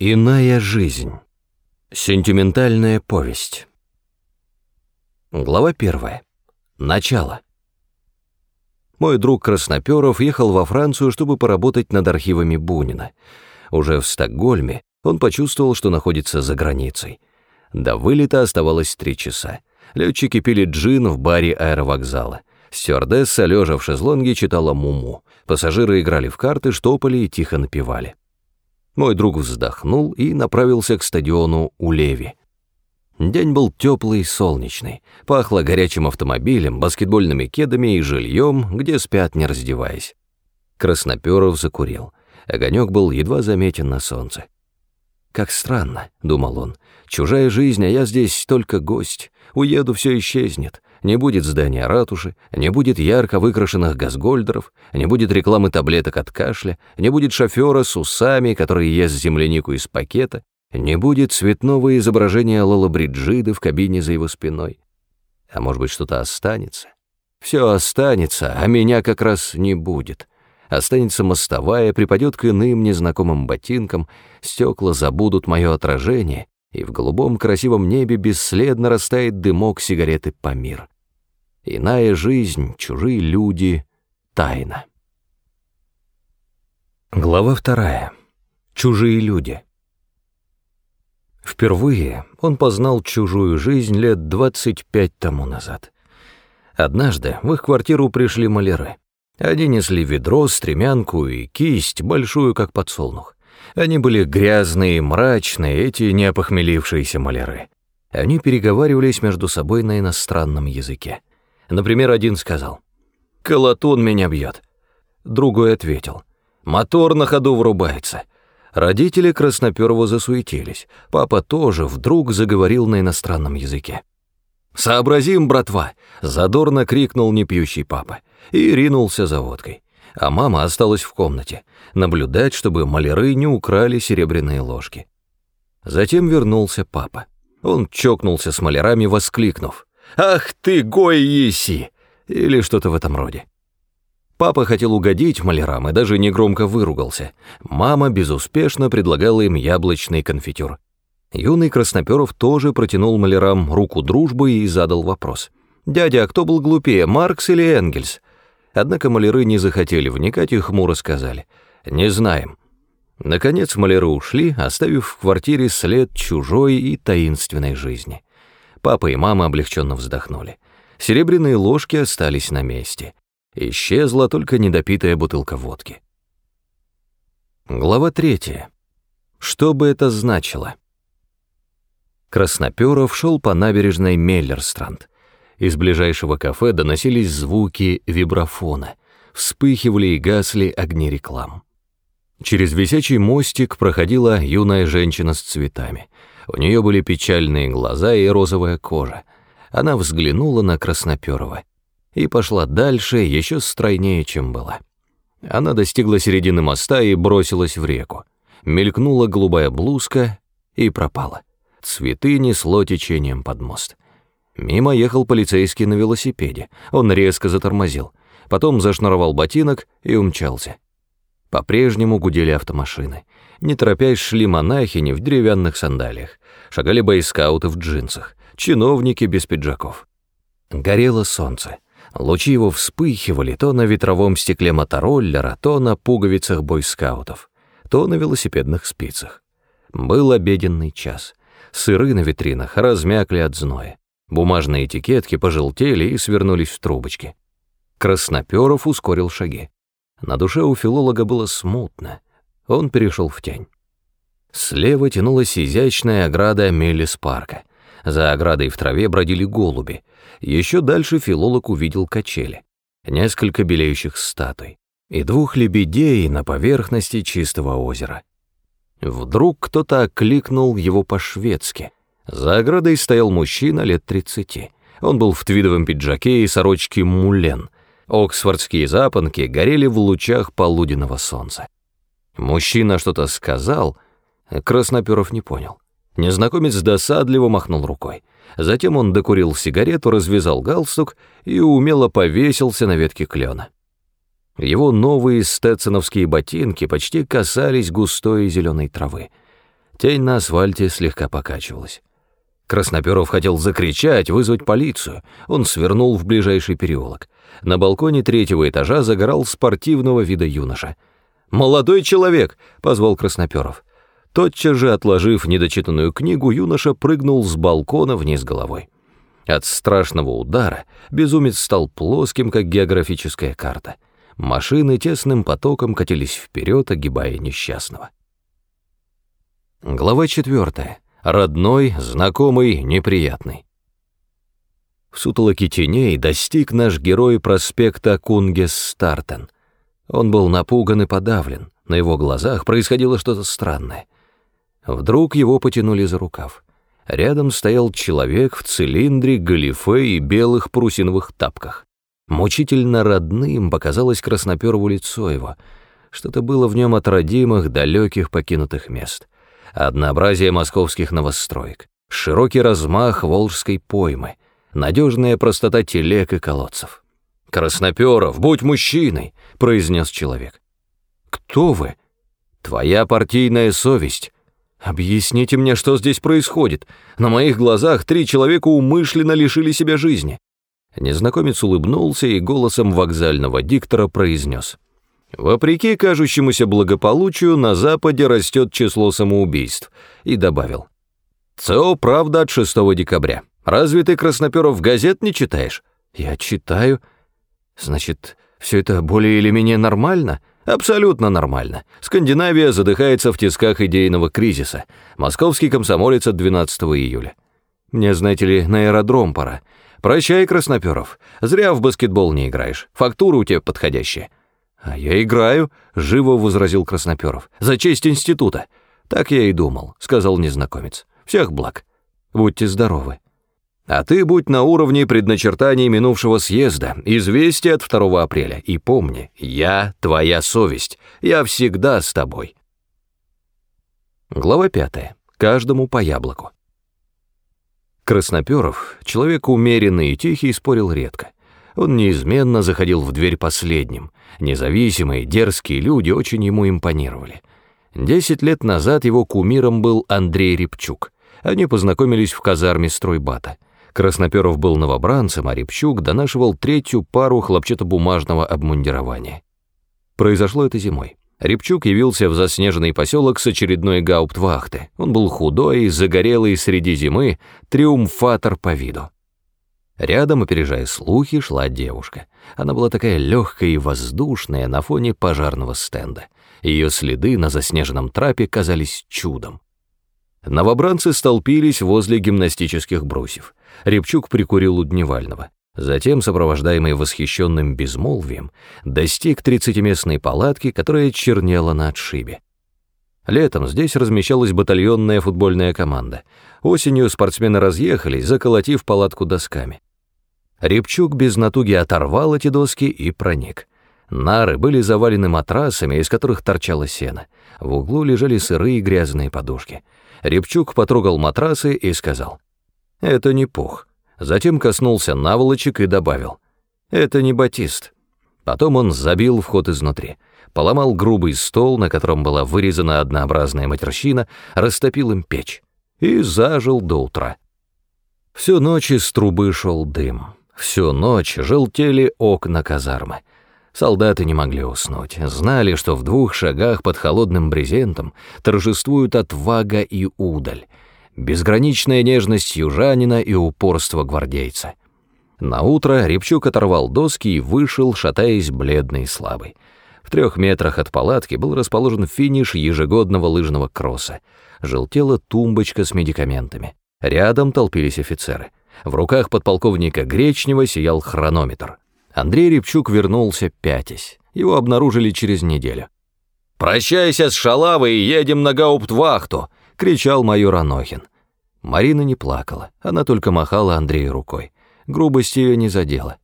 Иная жизнь. Сентиментальная повесть. Глава первая. Начало. Мой друг Красноперов ехал во Францию, чтобы поработать над архивами Бунина. Уже в Стокгольме он почувствовал, что находится за границей. До вылета оставалось три часа. Летчики пили джин в баре аэровокзала. Стюардесса, лежа в шезлонге, читала «Муму». Пассажиры играли в карты, штопали и тихо напевали. Мой друг вздохнул и направился к стадиону у Леви. День был теплый и солнечный, пахло горячим автомобилем, баскетбольными кедами и жильем, где спят, не раздеваясь. Красноперов закурил. Огонек был едва заметен на солнце. «Как странно», — думал он, — «чужая жизнь, а я здесь только гость. Уеду, все исчезнет. Не будет здания ратуши, не будет ярко выкрашенных газгольдеров, не будет рекламы таблеток от кашля, не будет шофера с усами, который ест землянику из пакета, не будет цветного изображения Лола Бриджиды в кабине за его спиной. А может быть, что-то останется? Все останется, а меня как раз не будет. Останется мостовая, припадет к иным незнакомым ботинкам, стекла забудут мое отражение, и в голубом красивом небе бесследно растает дымок сигареты Памир. Иная жизнь, чужие люди, тайна. Глава вторая. Чужие люди. Впервые он познал чужую жизнь лет 25 тому назад. Однажды в их квартиру пришли маляры. Они несли ведро, стремянку и кисть, большую, как подсолнух. Они были грязные, мрачные, эти неопохмелившиеся маляры. Они переговаривались между собой на иностранном языке. Например, один сказал, «Колотун меня бьет». Другой ответил, «Мотор на ходу врубается». Родители Красноперова засуетились. Папа тоже вдруг заговорил на иностранном языке. «Сообразим, братва!» — задорно крикнул непьющий папа и ринулся за водкой. А мама осталась в комнате, наблюдать, чтобы маляры не украли серебряные ложки. Затем вернулся папа. Он чокнулся с малярами, воскликнув. «Ах ты, гой еси!» или что-то в этом роде. Папа хотел угодить малярам и даже негромко выругался. Мама безуспешно предлагала им яблочный конфитюр. Юный Красноперов тоже протянул малярам руку дружбы и задал вопрос. «Дядя, а кто был глупее, Маркс или Энгельс?» Однако маляры не захотели вникать и хмуро сказали. «Не знаем». Наконец маляры ушли, оставив в квартире след чужой и таинственной жизни. Папа и мама облегченно вздохнули. Серебряные ложки остались на месте. Исчезла только недопитая бутылка водки. Глава третья. Что бы это значило? Красноперов шел по набережной Меллерстранд. Из ближайшего кафе доносились звуки вибрафона, вспыхивали и гасли огни реклам. Через висячий мостик проходила юная женщина с цветами — у нее были печальные глаза и розовая кожа. Она взглянула на Красноперова и пошла дальше, еще стройнее, чем была. Она достигла середины моста и бросилась в реку. Мелькнула голубая блузка и пропала. Цветы несло течением под мост. Мимо ехал полицейский на велосипеде. Он резко затормозил. Потом зашнуровал ботинок и умчался. По-прежнему гудели автомашины. Не торопясь шли монахини в деревянных сандалиях, шагали бойскауты в джинсах, чиновники без пиджаков. Горело солнце. Лучи его вспыхивали то на ветровом стекле мотороллера, то на пуговицах бойскаутов, то на велосипедных спицах. Был обеденный час. Сыры на витринах размякли от зноя. Бумажные этикетки пожелтели и свернулись в трубочки. Красноперов ускорил шаги. На душе у филолога было смутно он перешел в тень. Слева тянулась изящная ограда Меллис-парка. За оградой в траве бродили голуби. Еще дальше филолог увидел качели, несколько белеющих статуй и двух лебедей на поверхности чистого озера. Вдруг кто-то окликнул его по-шведски. За оградой стоял мужчина лет тридцати. Он был в твидовом пиджаке и сорочке мулен. Оксфордские запонки горели в лучах полуденного солнца. Мужчина что-то сказал, Красноперов не понял. Незнакомец досадливо махнул рукой. Затем он докурил сигарету, развязал галстук и умело повесился на ветке клена. Его новые стетсоновские ботинки почти касались густой зеленой травы. Тень на асфальте слегка покачивалась. Красноперов хотел закричать, вызвать полицию. Он свернул в ближайший переулок. На балконе третьего этажа загорал спортивного вида юноша. «Молодой человек!» — позвал Красноперов. Тотчас же, отложив недочитанную книгу, юноша прыгнул с балкона вниз головой. От страшного удара безумец стал плоским, как географическая карта. Машины тесным потоком катились вперед, огибая несчастного. Глава четвертая. Родной, знакомый, неприятный. В сутолоке теней достиг наш герой проспекта Кунгес-Стартен. Он был напуган и подавлен, на его глазах происходило что-то странное. Вдруг его потянули за рукав. Рядом стоял человек в цилиндре, галифе и белых парусиновых тапках. Мучительно родным показалось красноперву лицо его. Что-то было в нем от родимых, далеких, покинутых мест однообразие московских новостроек, широкий размах волжской поймы, надежная простота телег и колодцев. «Красноперов, будь мужчиной!» — произнес человек. «Кто вы?» «Твоя партийная совесть. Объясните мне, что здесь происходит. На моих глазах три человека умышленно лишили себя жизни». Незнакомец улыбнулся и голосом вокзального диктора произнес. Вопреки кажущемуся благополучию, на Западе растет число самоубийств, и добавил. ЦО «Правда» от 6 декабря. Разве ты, Красноперов, газет не читаешь? Я читаю. Значит, все это более или менее нормально? Абсолютно нормально. Скандинавия задыхается в тисках идейного кризиса. Московский комсомолец от 12 июля. Мне, знаете ли, на аэродром пора. Прощай, Красноперов. Зря в баскетбол не играешь. Фактура у тебя подходящая. «А я играю», — живо возразил Красноперов. «За честь института». «Так я и думал», — сказал незнакомец. «Всех благ. Будьте здоровы». «А ты будь на уровне предначертаний минувшего съезда, известие от 2 апреля. И помни, я твоя совесть, я всегда с тобой». Глава пятая. Каждому по яблоку. Красноперов, человек умеренный и тихий, спорил редко. Он неизменно заходил в дверь последним. Независимые, дерзкие люди очень ему импонировали. Десять лет назад его кумиром был Андрей Репчук. Они познакомились в казарме стройбата. Красноперов был новобранцем, а Репчук донашивал третью пару хлопчатобумажного обмундирования. Произошло это зимой. Репчук явился в заснеженный поселок с очередной гауптвахты. Он был худой, загорелый среди зимы, триумфатор по виду. Рядом, опережая слухи, шла девушка. Она была такая легкая и воздушная на фоне пожарного стенда. Ее следы на заснеженном трапе казались чудом. Новобранцы столпились возле гимнастических брусьев. Репчук прикурил у Дневального. Затем, сопровождаемый восхищенным безмолвием, достиг тридцатиместной палатки, которая чернела на отшибе. Летом здесь размещалась батальонная футбольная команда. Осенью спортсмены разъехались, заколотив палатку досками. Репчук без натуги оторвал эти доски и проник. Нары были завалены матрасами, из которых торчало сено. В углу лежали сырые грязные подушки. Репчук потрогал матрасы и сказал, «Это не пух». Затем коснулся наволочек и добавил, «Это не батист». Потом он забил вход изнутри, поломал грубый стол, на котором была вырезана однообразная матерщина, растопил им печь и зажил до утра. Всю ночь из трубы шел дым. Всю ночь желтели окна казармы. Солдаты не могли уснуть, знали, что в двух шагах под холодным брезентом торжествуют отвага и удаль, безграничная нежность южанина и упорство гвардейца. На утро Репчук оторвал доски и вышел, шатаясь бледный и слабый. В трех метрах от палатки был расположен финиш ежегодного лыжного кросса. Желтела тумбочка с медикаментами. Рядом толпились офицеры. В руках подполковника Гречнева сиял хронометр. Андрей Репчук вернулся пятясь. Его обнаружили через неделю. «Прощайся с шалавой и едем на гауптвахту!» — кричал майор Анохин. Марина не плакала, она только махала Андрею рукой. Грубость ее не задела.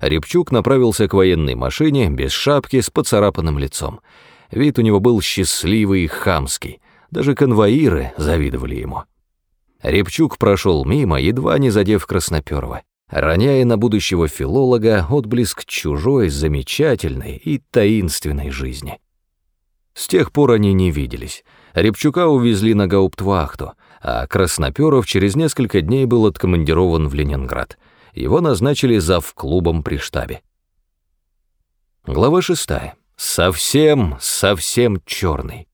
Репчук направился к военной машине, без шапки, с поцарапанным лицом. Вид у него был счастливый и хамский. Даже конвоиры завидовали ему. Репчук прошел мимо, едва не задев Красноперова, роняя на будущего филолога отблеск чужой, замечательной и таинственной жизни. С тех пор они не виделись. Репчука увезли на гауптвахту, а Красноперов через несколько дней был откомандирован в Ленинград. Его назначили зав клубом при штабе. Глава шестая. Совсем, совсем черный.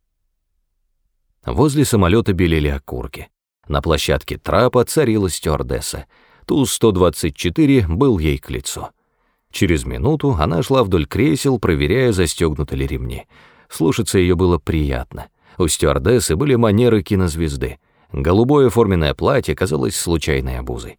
Возле самолета белели окурки. На площадке трапа царила стюардесса. Ту-124 был ей к лицу. Через минуту она шла вдоль кресел, проверяя, застегнуты ли ремни. Слушаться ее было приятно. У стюардессы были манеры кинозвезды. Голубое форменное платье казалось случайной обузой.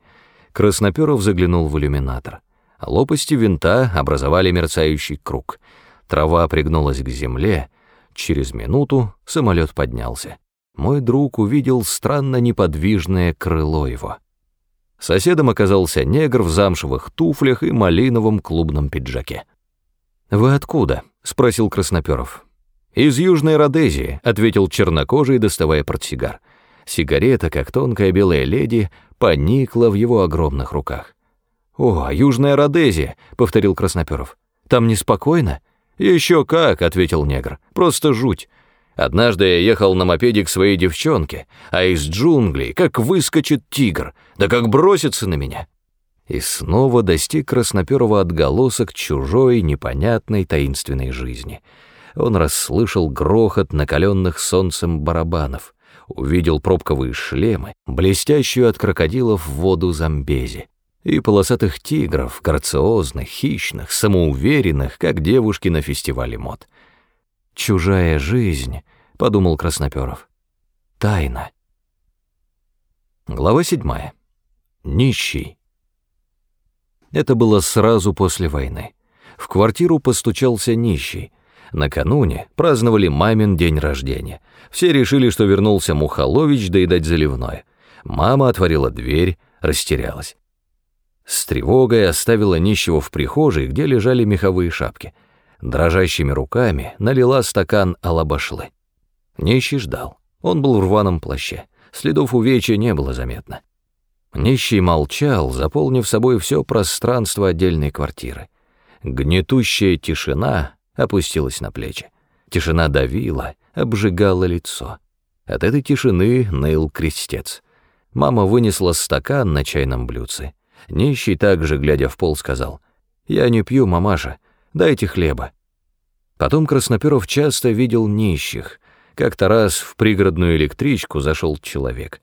Красноперов заглянул в иллюминатор. Лопасти винта образовали мерцающий круг. Трава пригнулась к земле. Через минуту самолет поднялся. Мой друг увидел странно неподвижное крыло его. Соседом оказался негр в замшевых туфлях и малиновом клубном пиджаке. «Вы откуда?» — спросил Красноперов. «Из Южной Родезии», — ответил чернокожий, доставая портсигар. Сигарета, как тонкая белая леди, поникла в его огромных руках. «О, Южная Родезия», — повторил Красноперов. «Там неспокойно?» «Еще как», — ответил негр. «Просто жуть. Однажды я ехал на мопеде к своей девчонке, а из джунглей как выскочит тигр, да как бросится на меня». И снова достиг красноперого отголосок чужой, непонятной, таинственной жизни. Он расслышал грохот накаленных солнцем барабанов, увидел пробковые шлемы, блестящую от крокодилов воду Замбези и полосатых тигров, грациозных, хищных, самоуверенных, как девушки на фестивале мод. «Чужая жизнь», — подумал Красноперов. «Тайна». Глава седьмая. Нищий. Это было сразу после войны. В квартиру постучался нищий. Накануне праздновали мамин день рождения. Все решили, что вернулся Мухалович доедать заливное. Мама отворила дверь, растерялась. С тревогой оставила нищего в прихожей, где лежали меховые шапки. Дрожащими руками налила стакан алабашлы. Нищий ждал. Он был в рваном плаще. Следов увечья не было заметно. Нищий молчал, заполнив собой все пространство отдельной квартиры. Гнетущая тишина опустилась на плечи. Тишина давила, обжигала лицо. От этой тишины ныл крестец. Мама вынесла стакан на чайном блюдце. Нищий также, глядя в пол, сказал, «Я не пью, мамаша, дайте хлеба». Потом Красноперов часто видел нищих. Как-то раз в пригородную электричку зашел человек.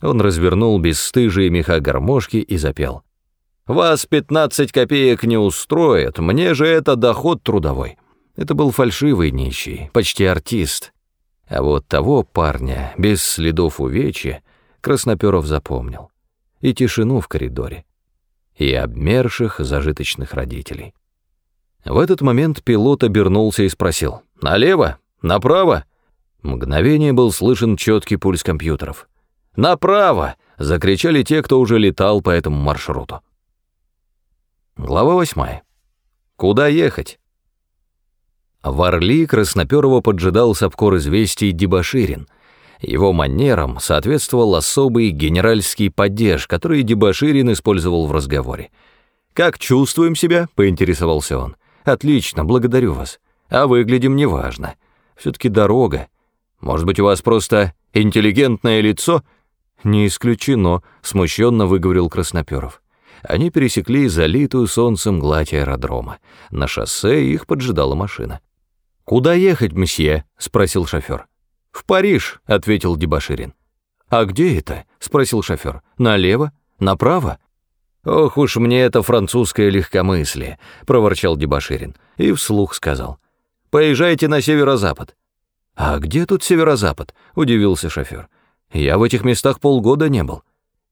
Он развернул бесстыжие меха гармошки и запел. «Вас пятнадцать копеек не устроит, мне же это доход трудовой». Это был фальшивый нищий, почти артист. А вот того парня, без следов увечья, Красноперов запомнил. И тишину в коридоре и обмерших зажиточных родителей. В этот момент пилот обернулся и спросил «Налево? Направо?» Мгновение был слышен четкий пульс компьютеров. «Направо!» — закричали те, кто уже летал по этому маршруту. Глава восьмая. Куда ехать? В Орли Красноперова поджидал Сапкор известий Дебаширин, его манерам соответствовал особый генеральский падеж, который Дебаширин использовал в разговоре. «Как чувствуем себя?» — поинтересовался он. «Отлично, благодарю вас. А выглядим неважно. Все-таки дорога. Может быть, у вас просто интеллигентное лицо?» «Не исключено», — смущенно выговорил Красноперов. Они пересекли залитую солнцем гладь аэродрома. На шоссе их поджидала машина. «Куда ехать, месье?» — спросил шофер. «В Париж», — ответил Дебаширин. «А где это?» — спросил шофер. «Налево? Направо?» «Ох уж мне это французское легкомыслие», — проворчал Дебаширин и вслух сказал. «Поезжайте на северо-запад». «А где тут северо-запад?» — удивился шофер. «Я в этих местах полгода не был».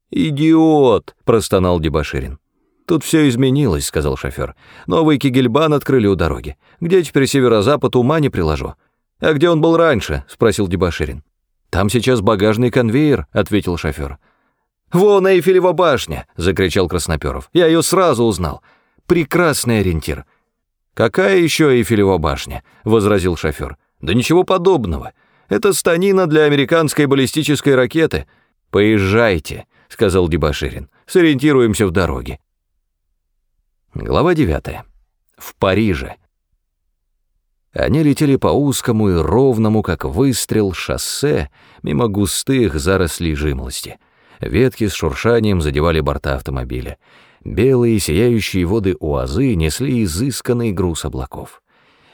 «Идиот!» — простонал Дебаширин. «Тут все изменилось», — сказал шофер. «Новый Кигельбан открыли у дороги. Где теперь северо-запад, ума не приложу. «А где он был раньше?» — спросил Дебаширин. «Там сейчас багажный конвейер», — ответил шофер. «Вон Эйфелева башня!» — закричал Красноперов. «Я ее сразу узнал. Прекрасный ориентир». «Какая еще Эйфелева башня?» — возразил шофер. «Да ничего подобного. Это станина для американской баллистической ракеты. Поезжайте», — сказал Дебаширин. «Сориентируемся в дороге». Глава девятая. В Париже. Они летели по узкому и ровному, как выстрел, шоссе, мимо густых зарослей жимолости. Ветки с шуршанием задевали борта автомобиля. Белые сияющие воды уазы несли изысканный груз облаков.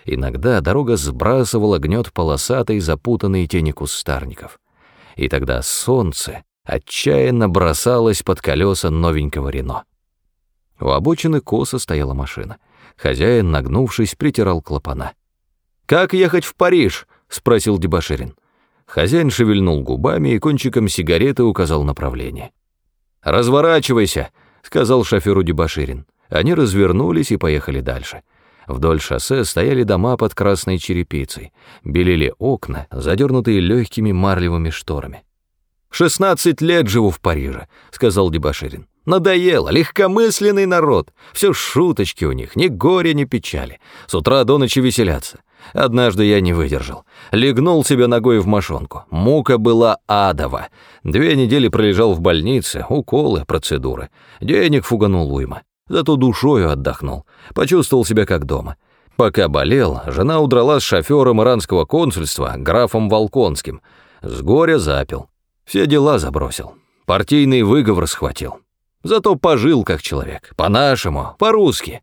Иногда дорога сбрасывала гнет полосатой, запутанной тени кустарников. И тогда солнце отчаянно бросалось под колеса новенького Рено. У обочины косо стояла машина. Хозяин, нагнувшись, притирал клапана. «Как ехать в Париж?» — спросил Дебаширин. Хозяин шевельнул губами и кончиком сигареты указал направление. «Разворачивайся», — сказал шоферу Дебаширин. Они развернулись и поехали дальше. Вдоль шоссе стояли дома под красной черепицей, белели окна, задернутые легкими марлевыми шторами. «Шестнадцать лет живу в Париже», — сказал Дебаширин. Надоело, легкомысленный народ. Все шуточки у них, ни горя, ни печали. С утра до ночи веселятся. Однажды я не выдержал. Легнул себе ногой в мошонку. Мука была адова. Две недели пролежал в больнице, уколы, процедуры. Денег фуганул уйма. Зато душою отдохнул. Почувствовал себя как дома. Пока болел, жена удрала с шофером иранского консульства, графом Волконским. С горя запил. Все дела забросил. Партийный выговор схватил. Зато пожил как человек, по-нашему, по-русски.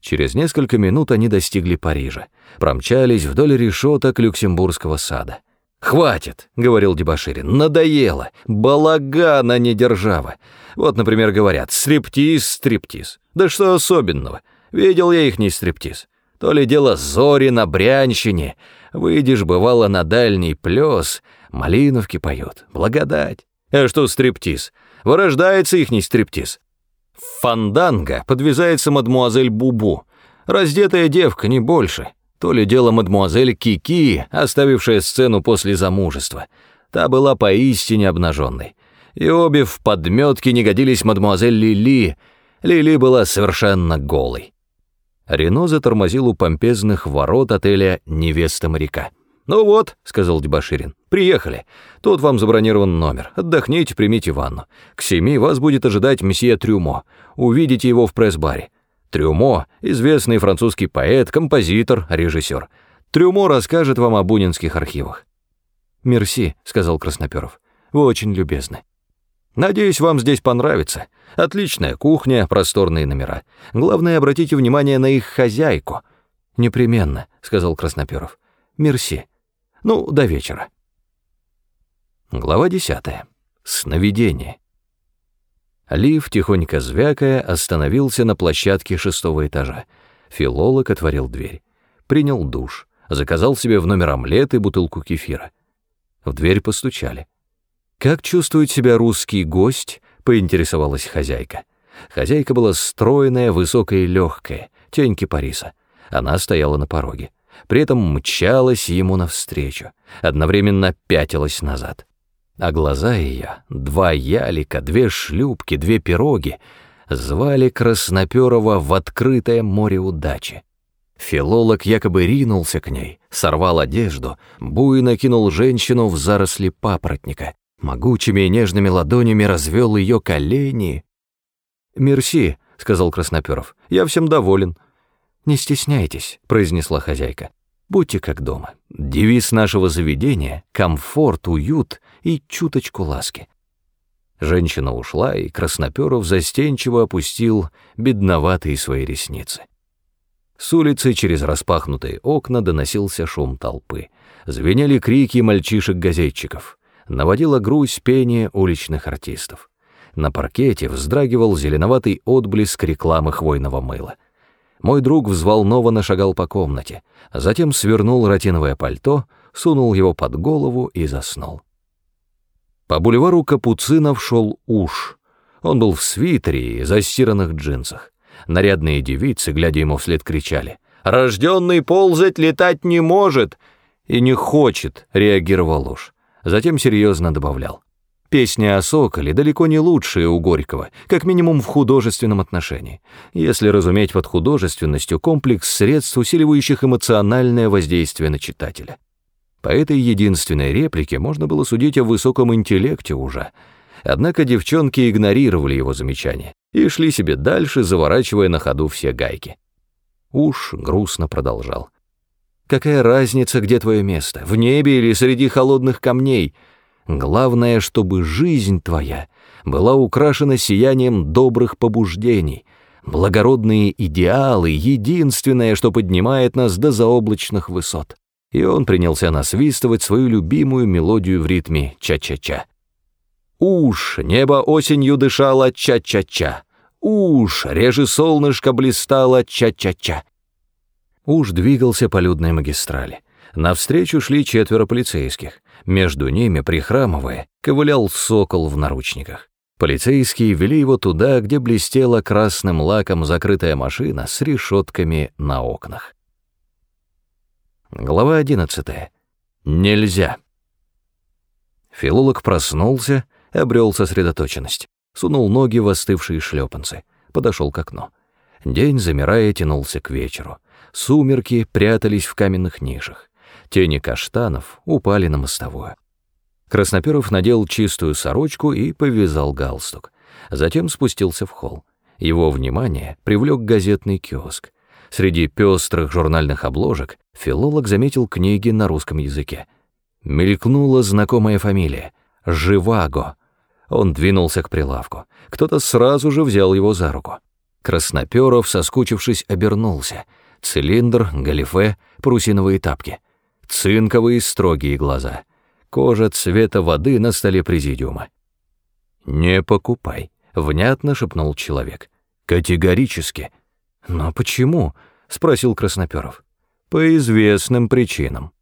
Через несколько минут они достигли Парижа, промчались вдоль решеток Люксембургского сада. «Хватит», — говорил Дебаширин, — «надоело, балагана не держава. Вот, например, говорят, стриптиз, стриптиз. Да что особенного? Видел я их не стриптиз. То ли дело зори на Брянщине. Выйдешь, бывало, на дальний плес, малиновки поют, благодать. А что стриптиз? Вырождается ихний стриптиз. фанданго подвязается мадмуазель Бубу. Раздетая девка, не больше. То ли дело мадмуазель Кики, оставившая сцену после замужества. Та была поистине обнаженной. И обе в подметке не годились мадмуазель Лили. Лили была совершенно голой. Рено затормозил у помпезных ворот отеля «Невеста моряка». «Ну вот», — сказал Дебаширин, — «приехали. Тут вам забронирован номер. Отдохните, примите ванну. К семи вас будет ожидать месье Трюмо. Увидите его в пресс-баре. Трюмо — известный французский поэт, композитор, режиссер. Трюмо расскажет вам о бунинских архивах». «Мерси», — сказал Красноперов. «Вы очень любезны». «Надеюсь, вам здесь понравится. Отличная кухня, просторные номера. Главное, обратите внимание на их хозяйку». «Непременно», — сказал Красноперов. «Мерси». Ну, до вечера. Глава десятая. Сновидение. Лив, тихонько звякая, остановился на площадке шестого этажа. Филолог отворил дверь. Принял душ. Заказал себе в номер омлет и бутылку кефира. В дверь постучали. «Как чувствует себя русский гость?» — поинтересовалась хозяйка. Хозяйка была стройная, высокая и легкая, тень кипариса. Она стояла на пороге при этом мчалась ему навстречу, одновременно пятилась назад. А глаза ее, два ялика, две шлюпки, две пироги, звали Красноперова в открытое море удачи. Филолог якобы ринулся к ней, сорвал одежду, буйно кинул женщину в заросли папоротника, могучими и нежными ладонями развел ее колени. «Мерси», — сказал Красноперов, — «я всем доволен». «Не стесняйтесь», — произнесла хозяйка. «Будьте как дома. Девиз нашего заведения — комфорт, уют и чуточку ласки». Женщина ушла, и Красноперов застенчиво опустил бедноватые свои ресницы. С улицы через распахнутые окна доносился шум толпы. Звенели крики мальчишек-газетчиков. Наводила грусть пение уличных артистов. На паркете вздрагивал зеленоватый отблеск рекламы хвойного мыла. Мой друг взволнованно шагал по комнате, затем свернул ротиновое пальто, сунул его под голову и заснул. По бульвару Капуцинов шел уж. Он был в свитере и застиранных джинсах. Нарядные девицы, глядя ему вслед, кричали «Рожденный ползать летать не может!» и не хочет, реагировал уж. Затем серьезно добавлял. Песня о Соколе далеко не лучшая у Горького, как минимум в художественном отношении, если разуметь под художественностью комплекс средств, усиливающих эмоциональное воздействие на читателя. По этой единственной реплике можно было судить о высоком интеллекте уже. Однако девчонки игнорировали его замечания и шли себе дальше, заворачивая на ходу все гайки. Уж грустно продолжал. Какая разница, где твое место, в небе или среди холодных камней? Главное, чтобы жизнь твоя была украшена сиянием добрых побуждений, благородные идеалы — единственное, что поднимает нас до заоблачных высот. И он принялся насвистывать свою любимую мелодию в ритме ча-ча-ча. Уж небо осенью дышало ча-ча-ча. Уж реже солнышко блистало ча-ча-ча. Уж двигался по людной магистрали. Навстречу шли четверо полицейских. Между ними, прихрамывая, ковылял сокол в наручниках. Полицейские вели его туда, где блестела красным лаком закрытая машина с решетками на окнах. Глава одиннадцатая. Нельзя. Филолог проснулся, обрел сосредоточенность, сунул ноги в остывшие шлепанцы, подошел к окну. День, замирая, тянулся к вечеру. Сумерки прятались в каменных нишах. Тени каштанов упали на мостовую. Красноперов надел чистую сорочку и повязал галстук. Затем спустился в холл. Его внимание привлек газетный киоск. Среди пестрых журнальных обложек филолог заметил книги на русском языке. Мелькнула знакомая фамилия — Живаго. Он двинулся к прилавку. Кто-то сразу же взял его за руку. Красноперов, соскучившись, обернулся — Цилиндр, галифе, парусиновые тапки. Цинковые строгие глаза. Кожа цвета воды на столе президиума. «Не покупай», — внятно шепнул человек. «Категорически». «Но почему?» — спросил Красноперов. «По известным причинам».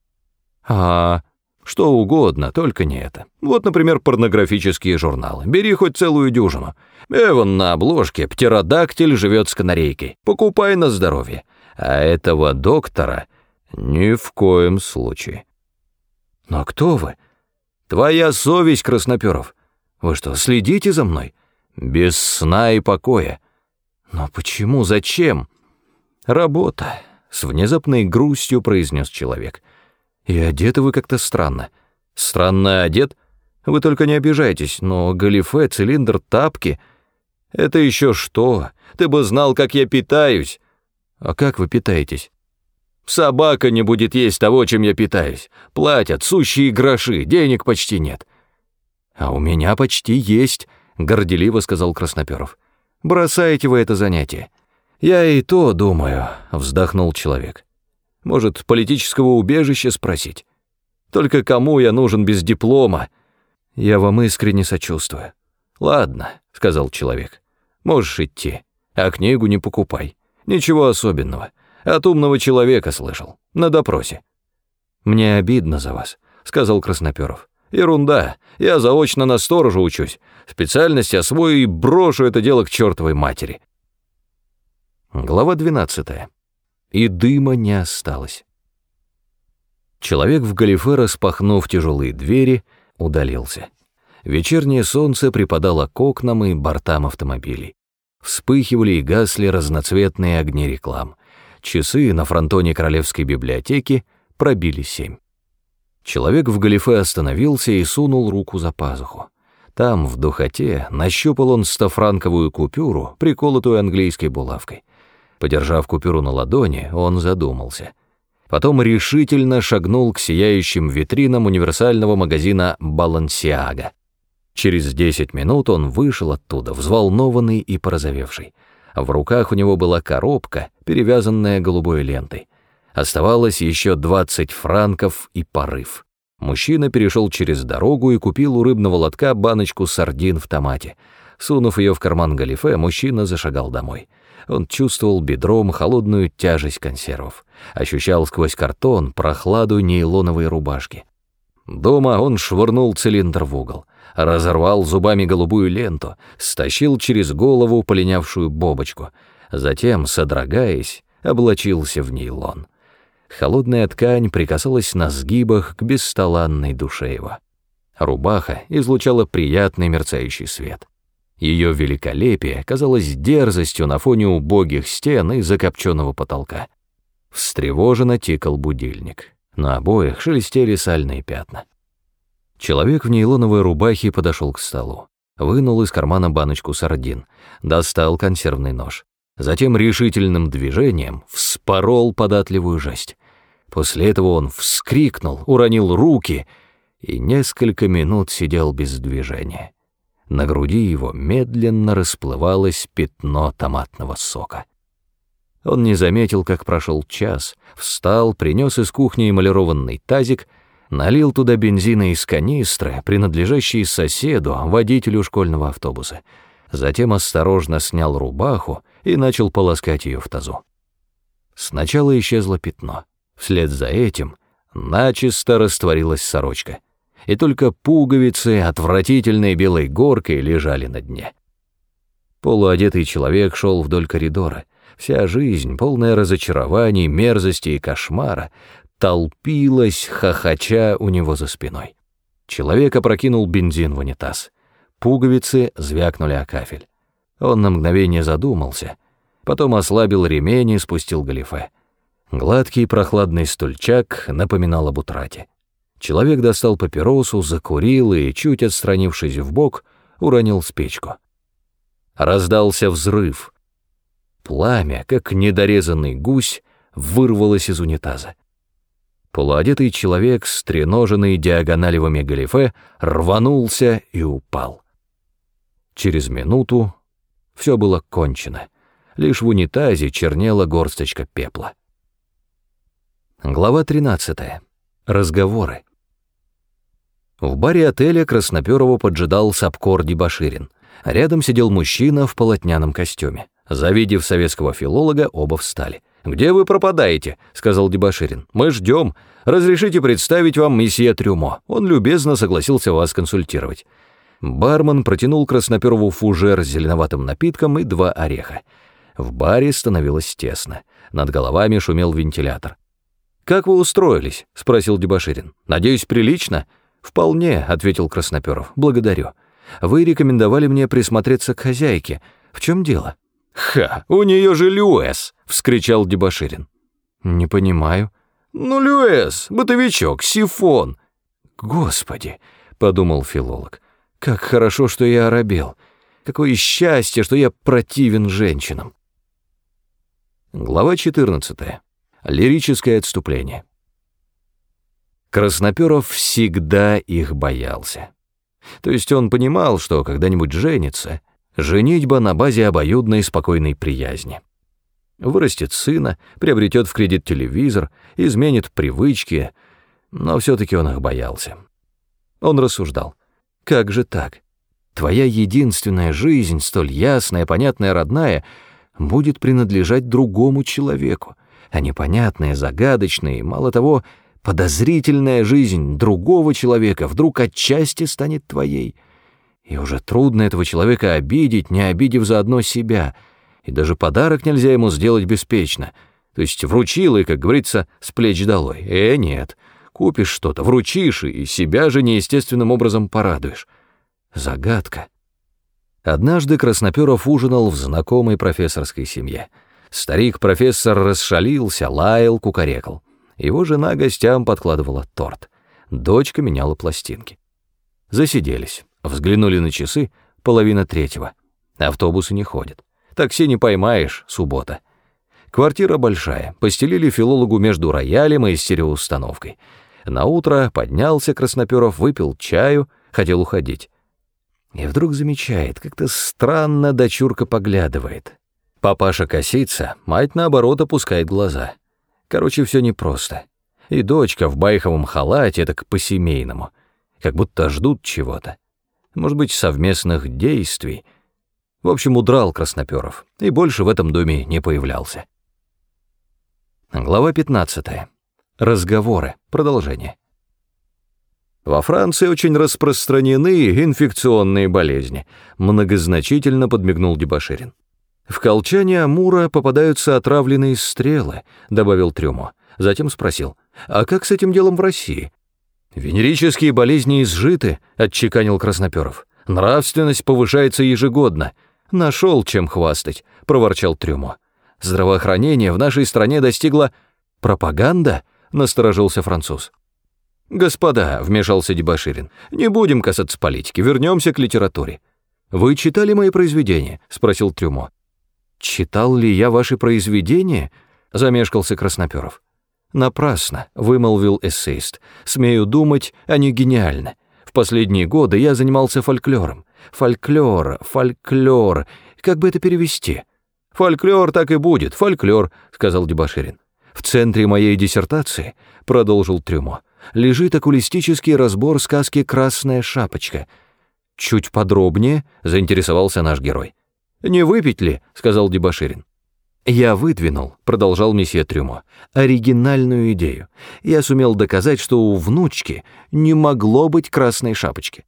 «А, что угодно, только не это. Вот, например, порнографические журналы. Бери хоть целую дюжину. Эван на обложке, птеродактиль живет с канарейкой. Покупай на здоровье а этого доктора ни в коем случае. Но кто вы? Твоя совесть, Красноперов. Вы что, следите за мной? Без сна и покоя. Но почему, зачем? Работа, с внезапной грустью произнес человек. И одеты вы как-то странно. Странно одет? Вы только не обижайтесь, но галифе, цилиндр, тапки — это еще что? Ты бы знал, как я питаюсь. А как вы питаетесь? Собака не будет есть того, чем я питаюсь. Платят сущие гроши, денег почти нет. А у меня почти есть, горделиво сказал Красноперов. Бросаете вы это занятие. Я и то думаю, вздохнул человек. Может, политического убежища спросить? Только кому я нужен без диплома? Я вам искренне сочувствую. Ладно, сказал человек. Можешь идти, а книгу не покупай. Ничего особенного. От умного человека слышал. На допросе. Мне обидно за вас, сказал Красноперов. Ерунда. Я заочно на сторожа учусь. Специальность освою и брошу это дело к чертовой матери. Глава 12. И дыма не осталось. Человек в галифе, распахнув тяжелые двери, удалился. Вечернее солнце припадало к окнам и бортам автомобилей. Вспыхивали и гасли разноцветные огни реклам. Часы на фронтоне Королевской библиотеки пробили семь. Человек в галифе остановился и сунул руку за пазуху. Там, в духоте, нащупал он стофранковую купюру, приколотую английской булавкой. Подержав купюру на ладони, он задумался. Потом решительно шагнул к сияющим витринам универсального магазина «Балансиага». Через десять минут он вышел оттуда, взволнованный и порозовевший. В руках у него была коробка, перевязанная голубой лентой. Оставалось еще двадцать франков и порыв. Мужчина перешел через дорогу и купил у рыбного лотка баночку сардин в томате. Сунув ее в карман галифе, мужчина зашагал домой. Он чувствовал бедром холодную тяжесть консервов, ощущал сквозь картон прохладу нейлоновой рубашки. Дома он швырнул цилиндр в угол разорвал зубами голубую ленту, стащил через голову полинявшую бобочку, затем, содрогаясь, облачился в нейлон. Холодная ткань прикасалась на сгибах к бесталанной душе его. Рубаха излучала приятный мерцающий свет. Ее великолепие казалось дерзостью на фоне убогих стен и закопченного потолка. Встревоженно тикал будильник. На обоих шелестели сальные пятна. Человек в нейлоновой рубахе подошел к столу, вынул из кармана баночку сардин, достал консервный нож. Затем решительным движением вспорол податливую жесть. После этого он вскрикнул, уронил руки и несколько минут сидел без движения. На груди его медленно расплывалось пятно томатного сока. Он не заметил, как прошел час, встал, принес из кухни эмалированный тазик, налил туда бензина из канистры, принадлежащей соседу, водителю школьного автобуса. Затем осторожно снял рубаху и начал полоскать ее в тазу. Сначала исчезло пятно. Вслед за этим начисто растворилась сорочка и только пуговицы отвратительной белой горкой лежали на дне. Полуодетый человек шел вдоль коридора. Вся жизнь, полная разочарований, мерзости и кошмара, толпилась, хохоча у него за спиной. Человек опрокинул бензин в унитаз. Пуговицы звякнули о кафель. Он на мгновение задумался, потом ослабил ремень и спустил галифе. Гладкий прохладный стульчак напоминал об утрате. Человек достал папиросу, закурил и, чуть отстранившись в бок, уронил спичку. Раздался взрыв. Пламя, как недорезанный гусь, вырвалось из унитаза. Полуодетый человек, стреноженный диагоналевыми галифе, рванулся и упал. Через минуту все было кончено. Лишь в унитазе чернела горсточка пепла. Глава 13. Разговоры. В баре отеля Красноперову поджидал Сапкор Дебаширин. Рядом сидел мужчина в полотняном костюме. Завидев советского филолога, оба встали. «Где вы пропадаете?» — сказал Дебаширин. «Мы ждем. Разрешите представить вам месье Трюмо. Он любезно согласился вас консультировать». Бармен протянул Красноперову фужер с зеленоватым напитком и два ореха. В баре становилось тесно. Над головами шумел вентилятор. «Как вы устроились?» — спросил Дебаширин. «Надеюсь, прилично?» «Вполне», — ответил Красноперов. «Благодарю. Вы рекомендовали мне присмотреться к хозяйке. В чем дело?» «Ха, у нее же Люэс!» — вскричал Дебаширин. «Не понимаю». «Ну, Люэс, бытовичок, сифон». «Господи!» — подумал филолог. «Как хорошо, что я оробел. Какое счастье, что я противен женщинам». Глава 14. Лирическое отступление. Красноперов всегда их боялся. То есть он понимал, что когда-нибудь женится, женитьба на базе обоюдной спокойной приязни. Вырастет сына, приобретет в кредит телевизор, изменит привычки, но все-таки он их боялся. Он рассуждал, как же так? Твоя единственная жизнь, столь ясная, понятная, родная, будет принадлежать другому человеку, а непонятная, загадочная и, мало того, Подозрительная жизнь другого человека вдруг отчасти станет твоей. И уже трудно этого человека обидеть, не обидев заодно себя. И даже подарок нельзя ему сделать беспечно. То есть вручил и, как говорится, с плеч долой. Э, нет. Купишь что-то, вручишь и себя же неестественным образом порадуешь. Загадка. Однажды Красноперов ужинал в знакомой профессорской семье. Старик-профессор расшалился, лаял, кукарекал. Его жена гостям подкладывала торт. Дочка меняла пластинки. Засиделись, взглянули на часы, половина третьего. Автобусы не ходят. Такси не поймаешь, суббота. Квартира большая, постелили филологу между роялем и стереоустановкой. На утро поднялся Красноперов, выпил чаю, хотел уходить. И вдруг замечает, как-то странно дочурка поглядывает. Папаша косится, мать, наоборот, опускает глаза. Короче, все непросто. И дочка в байховом халате, так по-семейному, как будто ждут чего-то. Может быть, совместных действий. В общем, удрал Красноперов и больше в этом доме не появлялся. Глава 15. Разговоры. Продолжение. Во Франции очень распространены инфекционные болезни, многозначительно подмигнул Дебаширин. «В колчане Амура попадаются отравленные стрелы», — добавил Трюмо. Затем спросил, «А как с этим делом в России?» «Венерические болезни изжиты», — отчеканил Красноперов. «Нравственность повышается ежегодно». «Нашел, чем хвастать», — проворчал Трюмо. «Здравоохранение в нашей стране достигло...» «Пропаганда?» — насторожился француз. «Господа», — вмешался Дебаширин, — «не будем касаться политики, вернемся к литературе». «Вы читали мои произведения?» — спросил Трюмо. «Читал ли я ваши произведения?» — замешкался Красноперов. Напрасно, вымолвил эссеист. Смею думать, они гениальны. В последние годы я занимался фольклором. Фольклор, фольклор, как бы это перевести? Фольклор так и будет, фольклор, сказал Дебаширин. В центре моей диссертации, продолжил Трюмо, лежит окулистический разбор сказки «Красная шапочка». Чуть подробнее заинтересовался наш герой. «Не выпить ли?» — сказал Дебаширин. «Я выдвинул», — продолжал месье Трюмо, — «оригинальную идею. Я сумел доказать, что у внучки не могло быть красной шапочки.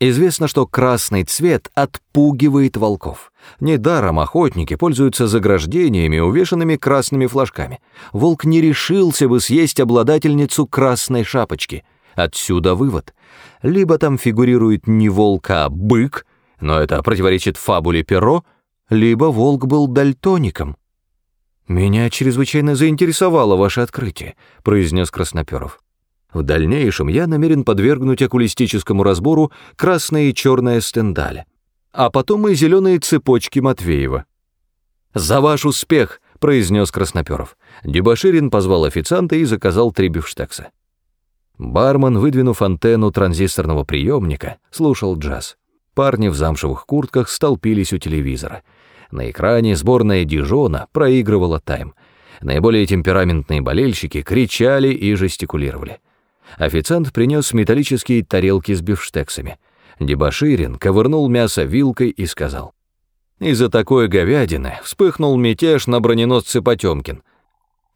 Известно, что красный цвет отпугивает волков. Недаром охотники пользуются заграждениями, увешанными красными флажками. Волк не решился бы съесть обладательницу красной шапочки. Отсюда вывод. Либо там фигурирует не волк, а бык, но это противоречит фабуле Перо, либо волк был дальтоником. «Меня чрезвычайно заинтересовало ваше открытие», — произнес Красноперов. «В дальнейшем я намерен подвергнуть окулистическому разбору красное и черное стендаля, а потом и зеленые цепочки Матвеева». «За ваш успех!» — произнес Красноперов. Дебаширин позвал официанта и заказал три бифштекса. Бармен, выдвинув антенну транзисторного приемника, слушал джаз. Парни в замшевых куртках столпились у телевизора — на экране сборная Дижона проигрывала тайм. Наиболее темпераментные болельщики кричали и жестикулировали. Официант принес металлические тарелки с бифштексами. Дебаширин ковырнул мясо вилкой и сказал. Из-за такой говядины вспыхнул мятеж на броненосце Потемкин.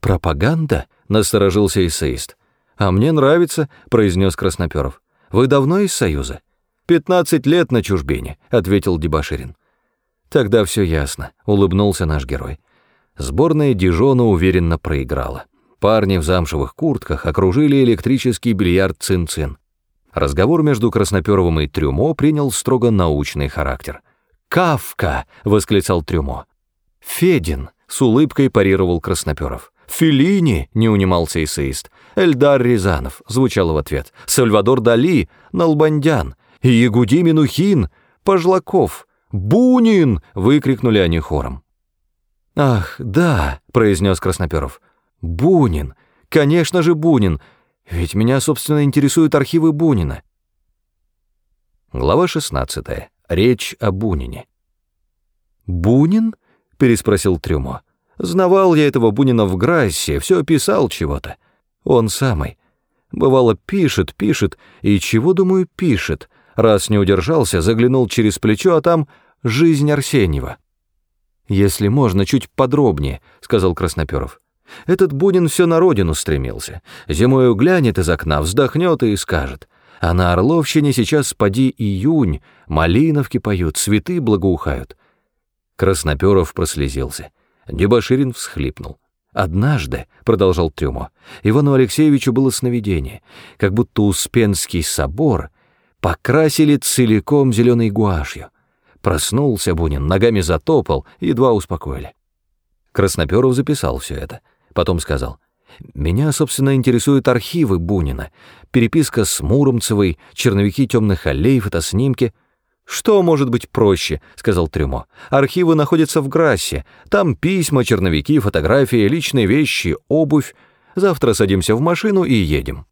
«Пропаганда?» — насторожился эссеист. «А мне нравится», — произнес Красноперов. «Вы давно из Союза?» «Пятнадцать лет на чужбине», — ответил Дебаширин. Тогда все ясно, улыбнулся наш герой. Сборная Дижона уверенно проиграла. Парни в замшевых куртках окружили электрический бильярд цин-цин. Разговор между Красноперовым и Трюмо принял строго научный характер. «Кавка!» — восклицал Трюмо. «Федин!» — с улыбкой парировал Красноперов. «Феллини!» — не унимался эссеист. «Эльдар Рязанов!» — звучало в ответ. «Сальвадор Дали!» «Налбандян!» «Ягуди Минухин!» «Пожлаков!» «Бунин!» — выкрикнули они хором. «Ах, да!» — произнес Красноперов. «Бунин! Конечно же, Бунин! Ведь меня, собственно, интересуют архивы Бунина». Глава 16. Речь о Бунине. «Бунин?» — переспросил Трюмо. «Знавал я этого Бунина в Грассе, все писал чего-то. Он самый. Бывало, пишет, пишет, и чего, думаю, пишет. Раз не удержался, заглянул через плечо, а там «Жизнь Арсеньева». «Если можно, чуть подробнее», — сказал Красноперов. «Этот Бунин все на родину стремился. Зимою глянет из окна, вздохнет и скажет. А на Орловщине сейчас поди июнь, малиновки поют, цветы благоухают». Красноперов прослезился. Дебаширин всхлипнул. «Однажды», — продолжал Трюмо, — «Ивану Алексеевичу было сновидение, как будто Успенский собор покрасили целиком зеленой гуашью. Проснулся Бунин, ногами затопал, едва успокоили. Красноперов записал все это. Потом сказал, «Меня, собственно, интересуют архивы Бунина, переписка с Муромцевой, черновики темных аллей, фотоснимки». «Что может быть проще?» — сказал Трюмо. «Архивы находятся в Грассе. Там письма, черновики, фотографии, личные вещи, обувь. Завтра садимся в машину и едем».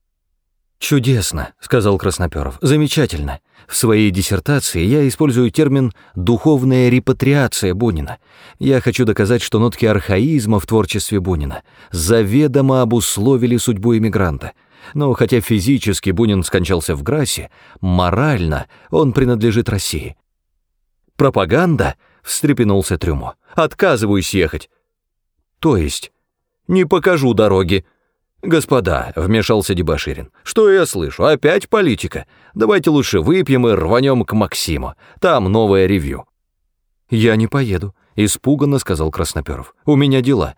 «Чудесно», — сказал Красноперов, — «замечательно. В своей диссертации я использую термин «духовная репатриация Бунина». Я хочу доказать, что нотки архаизма в творчестве Бунина заведомо обусловили судьбу иммигранта. Но хотя физически Бунин скончался в Грасе, морально он принадлежит России. «Пропаганда?» — встрепенулся Трюмо. «Отказываюсь ехать». «То есть?» «Не покажу дороги», «Господа», — вмешался Дебаширин, — «что я слышу? Опять политика? Давайте лучше выпьем и рванем к Максиму. Там новое ревью». «Я не поеду», — испуганно сказал Красноперов. «У меня дела».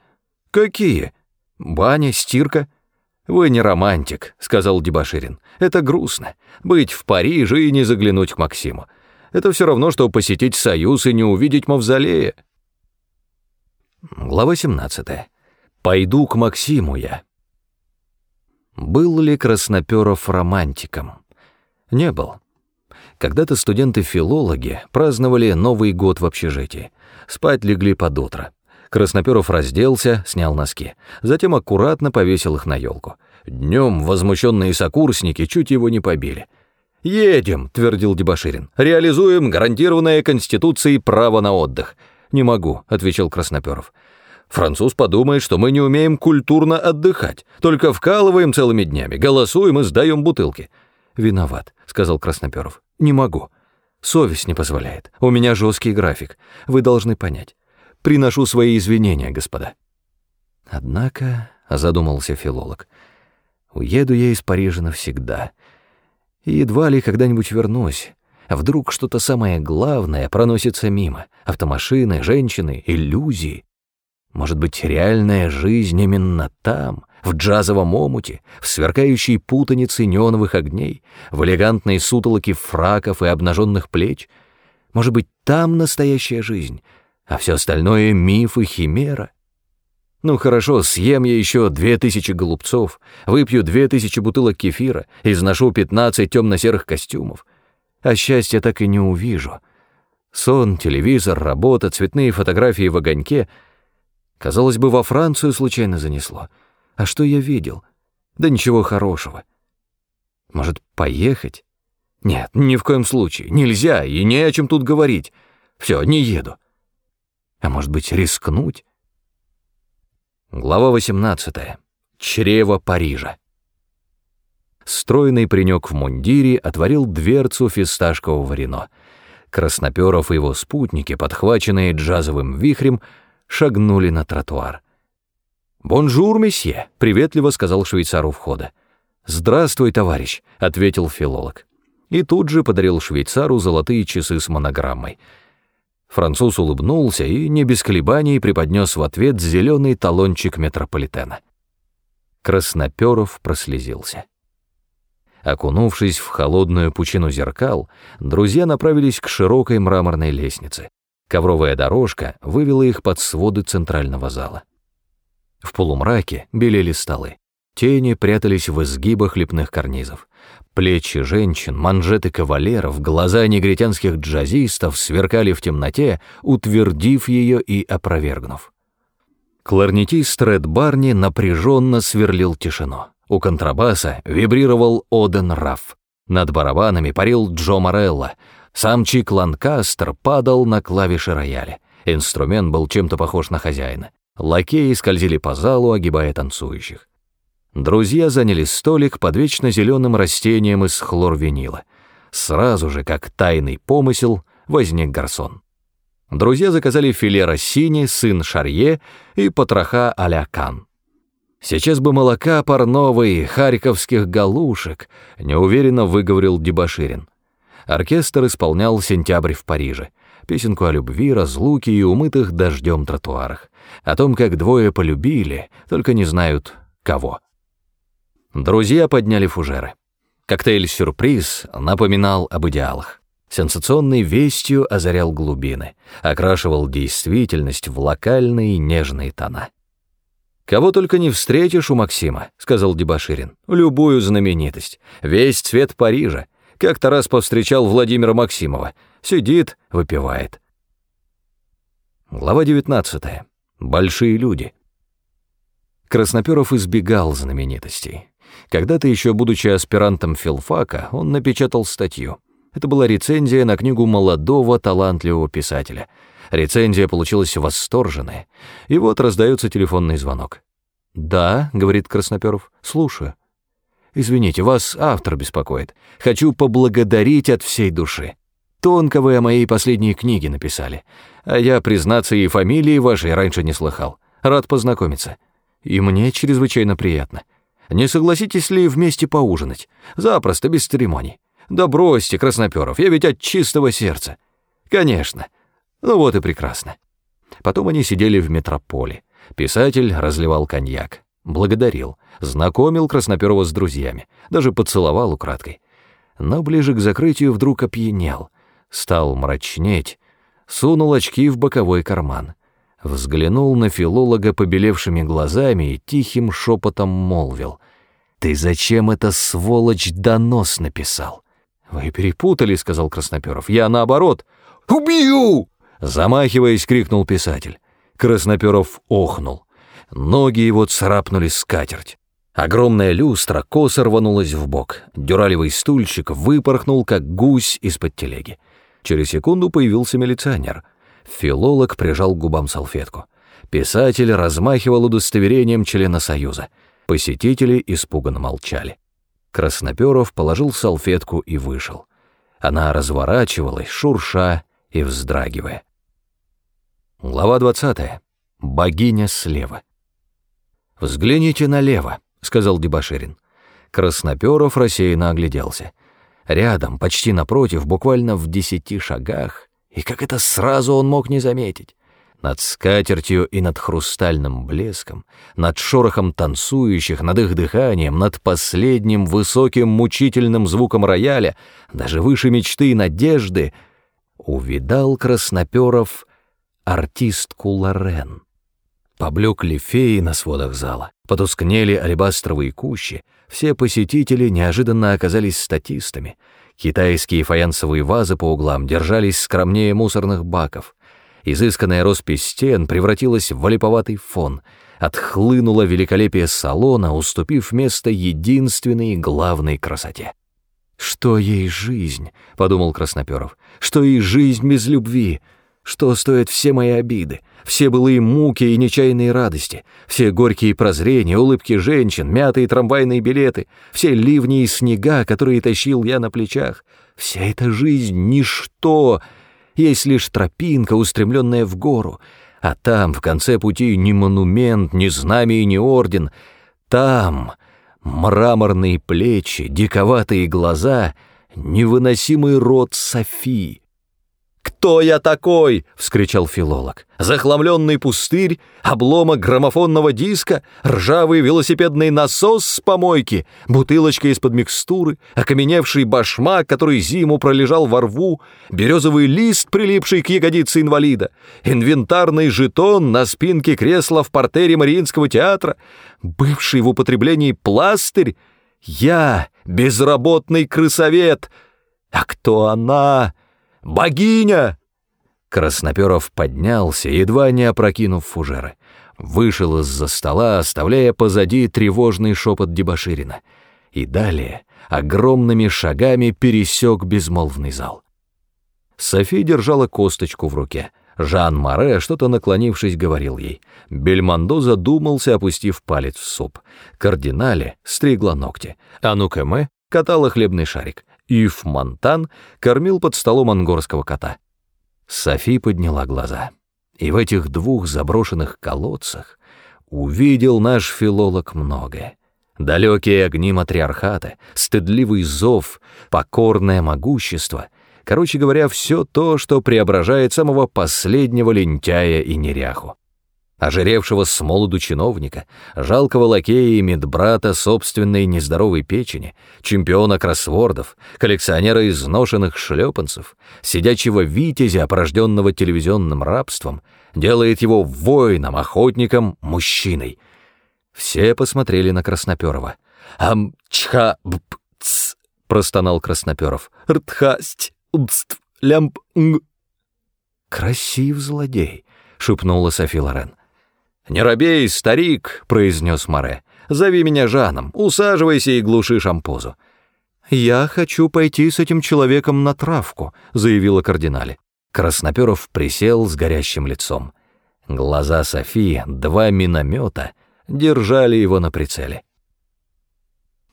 «Какие? Баня, стирка?» «Вы не романтик», — сказал Дебаширин. «Это грустно. Быть в Париже и не заглянуть к Максиму. Это все равно, что посетить Союз и не увидеть мавзолея». Глава 17. «Пойду к Максиму я». Был ли Красноперов романтиком? Не был. Когда-то студенты-филологи праздновали Новый год в общежитии. Спать легли под утро. Красноперов разделся, снял носки, затем аккуратно повесил их на елку. Днем возмущенные сокурсники чуть его не побили. «Едем», — твердил Дебоширин, — «реализуем гарантированное Конституцией право на отдых». «Не могу», — отвечал Красноперов. «Француз подумает, что мы не умеем культурно отдыхать, только вкалываем целыми днями, голосуем и сдаем бутылки». «Виноват», — сказал Красноперов. «Не могу. Совесть не позволяет. У меня жесткий график. Вы должны понять. Приношу свои извинения, господа». Однако, — задумался филолог, — уеду я из Парижа навсегда. И едва ли когда-нибудь вернусь. Вдруг что-то самое главное проносится мимо? Автомашины, женщины, иллюзии. Может быть, реальная жизнь именно там, в джазовом омуте, в сверкающей путанице неоновых огней, в элегантной сутолоке фраков и обнаженных плеч? Может быть, там настоящая жизнь, а все остальное — миф и химера? Ну хорошо, съем я еще две тысячи голубцов, выпью две тысячи бутылок кефира, изношу пятнадцать темно-серых костюмов. А счастья так и не увижу. Сон, телевизор, работа, цветные фотографии в огоньке. Казалось бы, во Францию случайно занесло. А что я видел? Да ничего хорошего. Может, поехать? Нет, ни в коем случае. Нельзя, и не о чем тут говорить. Все, не еду. А может быть, рискнуть? Глава 18. Чрево Парижа. Стройный паренек в мундире отворил дверцу фисташкового Рено. Красноперов и его спутники, подхваченные джазовым вихрем, шагнули на тротуар. «Bonjour, monsieur», — приветливо сказал швейцар у входа. «Здравствуй, товарищ», — ответил филолог. И тут же подарил швейцару золотые часы с монограммой. Француз улыбнулся и не без колебаний преподнес в ответ зеленый талончик метрополитена. Красноперов прослезился. Окунувшись в холодную пучину зеркал, друзья направились к широкой мраморной лестнице. Ковровая дорожка вывела их под своды центрального зала. В полумраке белели столы. Тени прятались в изгибах лепных карнизов. Плечи женщин, манжеты кавалеров, глаза негритянских джазистов сверкали в темноте, утвердив ее и опровергнув. Кларнетист Ред Барни напряженно сверлил тишину. У контрабаса вибрировал Оден Раф. Над барабанами парил Джо Морелло. Сам Чик Ланкастер падал на клавиши рояля. Инструмент был чем-то похож на хозяина. Лакеи скользили по залу, огибая танцующих. Друзья заняли столик под вечно зеленым растением из хлорвинила. Сразу же, как тайный помысел, возник гарсон. Друзья заказали филе Россини, сын Шарье и потроха а-ля Кан. Сейчас бы молока парновой, харьковских галушек, неуверенно выговорил Дебоширин. Оркестр исполнял «Сентябрь в Париже», песенку о любви, разлуке и умытых дождем тротуарах о том, как двое полюбили, только не знают кого. Друзья подняли фужеры. Коктейль-сюрприз напоминал об идеалах. Сенсационной вестью озарял глубины, окрашивал действительность в локальные нежные тона. «Кого только не встретишь у Максима», — сказал Дебоширин. «Любую знаменитость. Весь цвет Парижа. Как-то раз повстречал Владимира Максимова. Сидит, выпивает». Глава девятнадцатая. Большие люди. Красноперов избегал знаменитостей. Когда-то еще будучи аспирантом филфака, он напечатал статью. Это была рецензия на книгу молодого талантливого писателя. Рецензия получилась восторженная. И вот раздается телефонный звонок. «Да», — говорит Красноперов, — «слушаю». «Извините, вас автор беспокоит. Хочу поблагодарить от всей души. Тонко вы о моей последней книге написали. А я, признаться, и фамилии вашей раньше не слыхал. Рад познакомиться. И мне чрезвычайно приятно. Не согласитесь ли вместе поужинать? Запросто, без церемоний. Да бросьте, Красноперов, я ведь от чистого сердца. Конечно. Ну вот и прекрасно. Потом они сидели в метрополе. Писатель разливал коньяк. Благодарил. Знакомил Красноперова с друзьями. Даже поцеловал украдкой. Но ближе к закрытию вдруг опьянел стал мрачнеть, сунул очки в боковой карман, взглянул на филолога побелевшими глазами и тихим шепотом молвил. «Ты зачем это, сволочь, донос написал?» «Вы перепутали», — сказал Красноперов. «Я наоборот». «Убью!» — замахиваясь, крикнул писатель. Красноперов охнул. Ноги его царапнули скатерть. Огромная люстра косо рванулась в бок. Дюралевый стульчик выпорхнул, как гусь из-под телеги. Через секунду появился милиционер. Филолог прижал к губам салфетку. Писатель размахивал удостоверением члена Союза. Посетители испуганно молчали. Красноперов положил салфетку и вышел. Она разворачивалась, шурша и вздрагивая. Глава 20. Богиня слева. «Взгляните налево», — сказал Дебоширин. Красноперов рассеянно огляделся. Рядом, почти напротив, буквально в десяти шагах, и как это сразу он мог не заметить. Над скатертью и над хрустальным блеском, над шорохом танцующих, над их дыханием, над последним высоким мучительным звуком рояля, даже выше мечты и надежды, увидал Красноперов артистку Лорен. Поблекли феи на сводах зала, потускнели алебастровые кущи, все посетители неожиданно оказались статистами. Китайские фаянсовые вазы по углам держались скромнее мусорных баков. Изысканная роспись стен превратилась в валиповатый фон. Отхлынуло великолепие салона, уступив место единственной главной красоте. «Что ей жизнь?» — подумал Красноперов. «Что ей жизнь без любви? Что стоят все мои обиды? Все былые муки и нечаянные радости, все горькие прозрения, улыбки женщин, мятые трамвайные билеты, все ливни и снега, которые тащил я на плечах. Вся эта жизнь — ничто, есть лишь тропинка, устремленная в гору, а там, в конце пути, ни монумент, ни знамя и ни орден. Там мраморные плечи, диковатые глаза, невыносимый рот Софии. «Кто я такой?» — вскричал филолог. «Захламленный пустырь, обломок граммофонного диска, ржавый велосипедный насос с помойки, бутылочка из-под микстуры, окаменевший башмак, который зиму пролежал во рву, березовый лист, прилипший к ягодице инвалида, инвентарный жетон на спинке кресла в портере Мариинского театра, бывший в употреблении пластырь. Я — безработный крысовет. А кто она?» «Богиня!» Красноперов поднялся, едва не опрокинув фужеры. Вышел из-за стола, оставляя позади тревожный шепот Дебоширина. И далее огромными шагами пересек безмолвный зал. Софи держала косточку в руке. Жан Море, что-то наклонившись, говорил ей. Бельмондо задумался, опустив палец в суп. Кардинале стригла ногти. Анукэме катала хлебный шарик. Ив Монтан кормил под столом ангорского кота. Софи подняла глаза. И в этих двух заброшенных колодцах увидел наш филолог многое. Далекие огни матриархата, стыдливый зов, покорное могущество. Короче говоря, все то, что преображает самого последнего лентяя и неряху ожиревшего с молоду чиновника, жалкого лакея и медбрата собственной нездоровой печени, чемпиона кроссвордов, коллекционера изношенных шлепанцев, сидячего витязя, порожденного телевизионным рабством, делает его воином, охотником, мужчиной. Все посмотрели на Красноперова. «Ам, чха, б, ц», — простонал Красноперов. «Ртхасть, удств, лямп, нг». «Красив злодей», — шепнула Софи Лорен. «Не робей, старик», — произнес Море. «Зови меня Жаном, усаживайся и глуши шампозу». «Я хочу пойти с этим человеком на травку», — заявила кардинале. Красноперов присел с горящим лицом. Глаза Софии, два миномета, держали его на прицеле.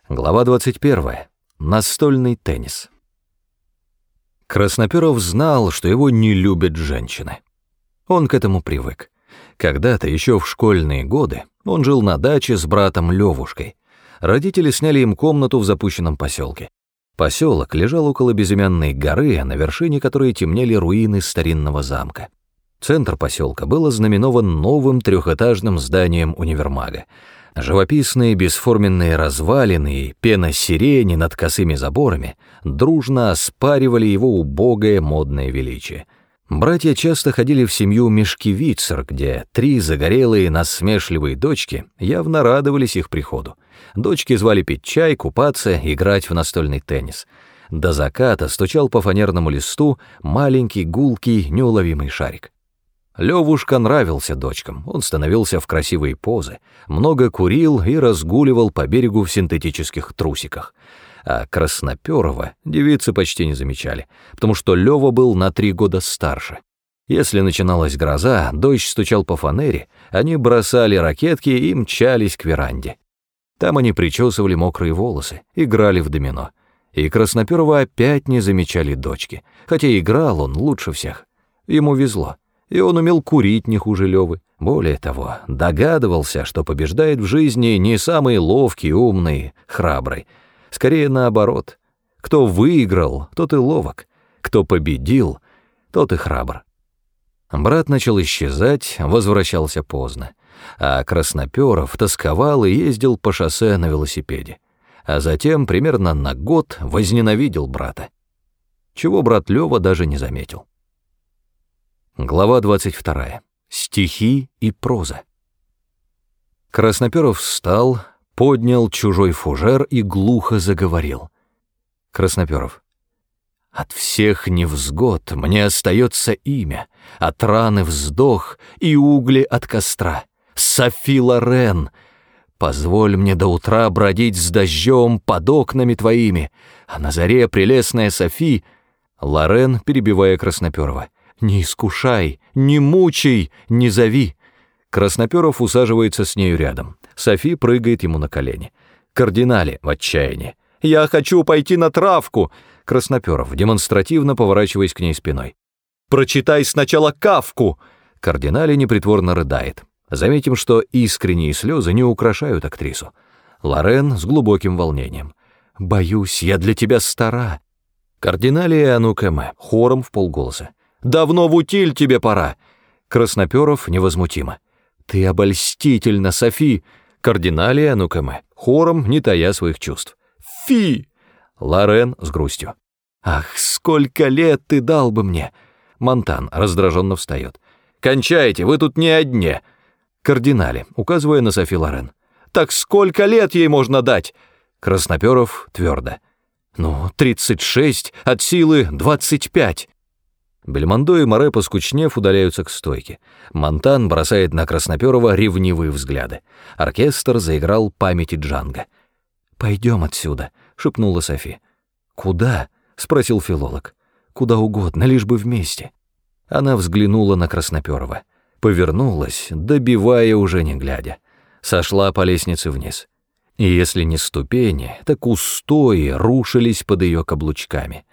Глава 21. Настольный теннис. Красноперов знал, что его не любят женщины. Он к этому привык. Когда-то, еще в школьные годы, он жил на даче с братом Левушкой. Родители сняли им комнату в запущенном поселке. Поселок лежал около безымянной горы, на вершине которой темнели руины старинного замка. Центр поселка был ознаменован новым трехэтажным зданием универмага. Живописные бесформенные развалины и пена сирени над косыми заборами дружно оспаривали его убогое модное величие — Братья часто ходили в семью Мешкевицер, где три загорелые насмешливые дочки явно радовались их приходу. Дочки звали пить чай, купаться, играть в настольный теннис. До заката стучал по фанерному листу маленький гулкий неуловимый шарик. Левушка нравился дочкам, он становился в красивые позы, много курил и разгуливал по берегу в синтетических трусиках. А Красноперова девицы почти не замечали, потому что Лева был на три года старше. Если начиналась гроза, дождь стучал по фанере, они бросали ракетки и мчались к веранде. Там они причесывали мокрые волосы, играли в домино. И Красноперова опять не замечали дочки, хотя играл он лучше всех. Ему везло, и он умел курить не хуже Левы. Более того, догадывался, что побеждает в жизни не самый ловкий, умный, храбрый. Скорее наоборот. Кто выиграл, тот и ловок. Кто победил, тот и храбр. Брат начал исчезать, возвращался поздно. А Красноперов тосковал и ездил по шоссе на велосипеде. А затем, примерно на год, возненавидел брата. Чего брат Лёва даже не заметил. Глава 22. Стихи и проза. Красноперов встал, поднял чужой фужер и глухо заговорил. Красноперов. От всех невзгод мне остается имя, от раны вздох и угли от костра. Софи Лорен, позволь мне до утра бродить с дождем под окнами твоими, а на заре прелестная Софи, Лорен, перебивая Красноперова, не искушай, не мучай, не зови. Красноперов усаживается с нею рядом. Софи прыгает ему на колени. Кардинале в отчаянии. «Я хочу пойти на травку!» Красноперов, демонстративно поворачиваясь к ней спиной. «Прочитай сначала Кавку!» Кардинале непритворно рыдает. Заметим, что искренние слезы не украшают актрису. Лорен с глубоким волнением. «Боюсь, я для тебя стара». Кардинале и Анукэме, хором в полголоса. «Давно в утиль тебе пора!» Красноперов невозмутимо. «Ты обольстительна, Софи!» Кардинале и Анукэме, хором, не тая своих чувств. «Фи!» Лорен с грустью. «Ах, сколько лет ты дал бы мне!» Монтан раздраженно встает. «Кончайте, вы тут не одни!» Кардинале, указывая на Софи Лорен. «Так сколько лет ей можно дать?» Красноперов твердо. «Ну, 36, от силы 25». Бельмондо и Море, поскучнев, удаляются к стойке. Монтан бросает на Красноперова ревнивые взгляды. Оркестр заиграл памяти Джанга. «Пойдем отсюда», — шепнула Софи. «Куда?» — спросил филолог. «Куда угодно, лишь бы вместе». Она взглянула на Красноперова. Повернулась, добивая уже не глядя. Сошла по лестнице вниз. И если не ступени, так устои рушились под ее каблучками.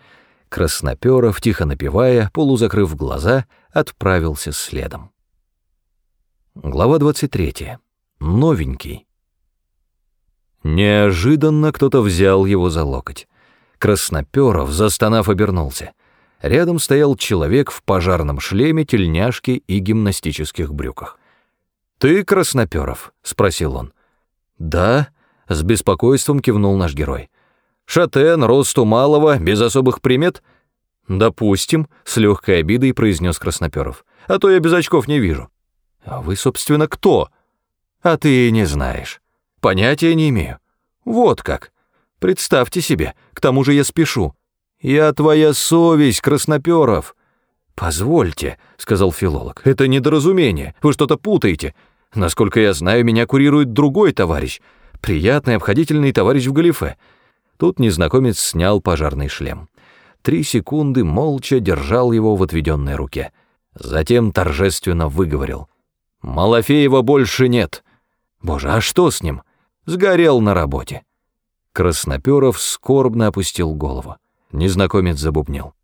Красноперов, тихо напевая, полузакрыв глаза, отправился следом. Глава 23. Новенький. Неожиданно кто-то взял его за локоть. Красноперов, застонав, обернулся. Рядом стоял человек в пожарном шлеме, тельняшке и гимнастических брюках. «Ты Красноперов?» — спросил он. «Да», — с беспокойством кивнул наш герой. «Шатен, росту малого, без особых примет?» «Допустим», — с легкой обидой произнес Красноперов. «А то я без очков не вижу». «А вы, собственно, кто?» «А ты не знаешь». Понятия не имею. Вот как. Представьте себе, к тому же я спешу. Я твоя совесть, Красноперов. Позвольте, сказал филолог, это недоразумение, вы что-то путаете. Насколько я знаю, меня курирует другой товарищ, приятный, обходительный товарищ в галифе. Тут незнакомец снял пожарный шлем. Три секунды молча держал его в отведенной руке. Затем торжественно выговорил. «Малафеева больше нет». «Боже, а что с ним?» Сгорел на работе. Красноперов скорбно опустил голову. Незнакомец забубнил.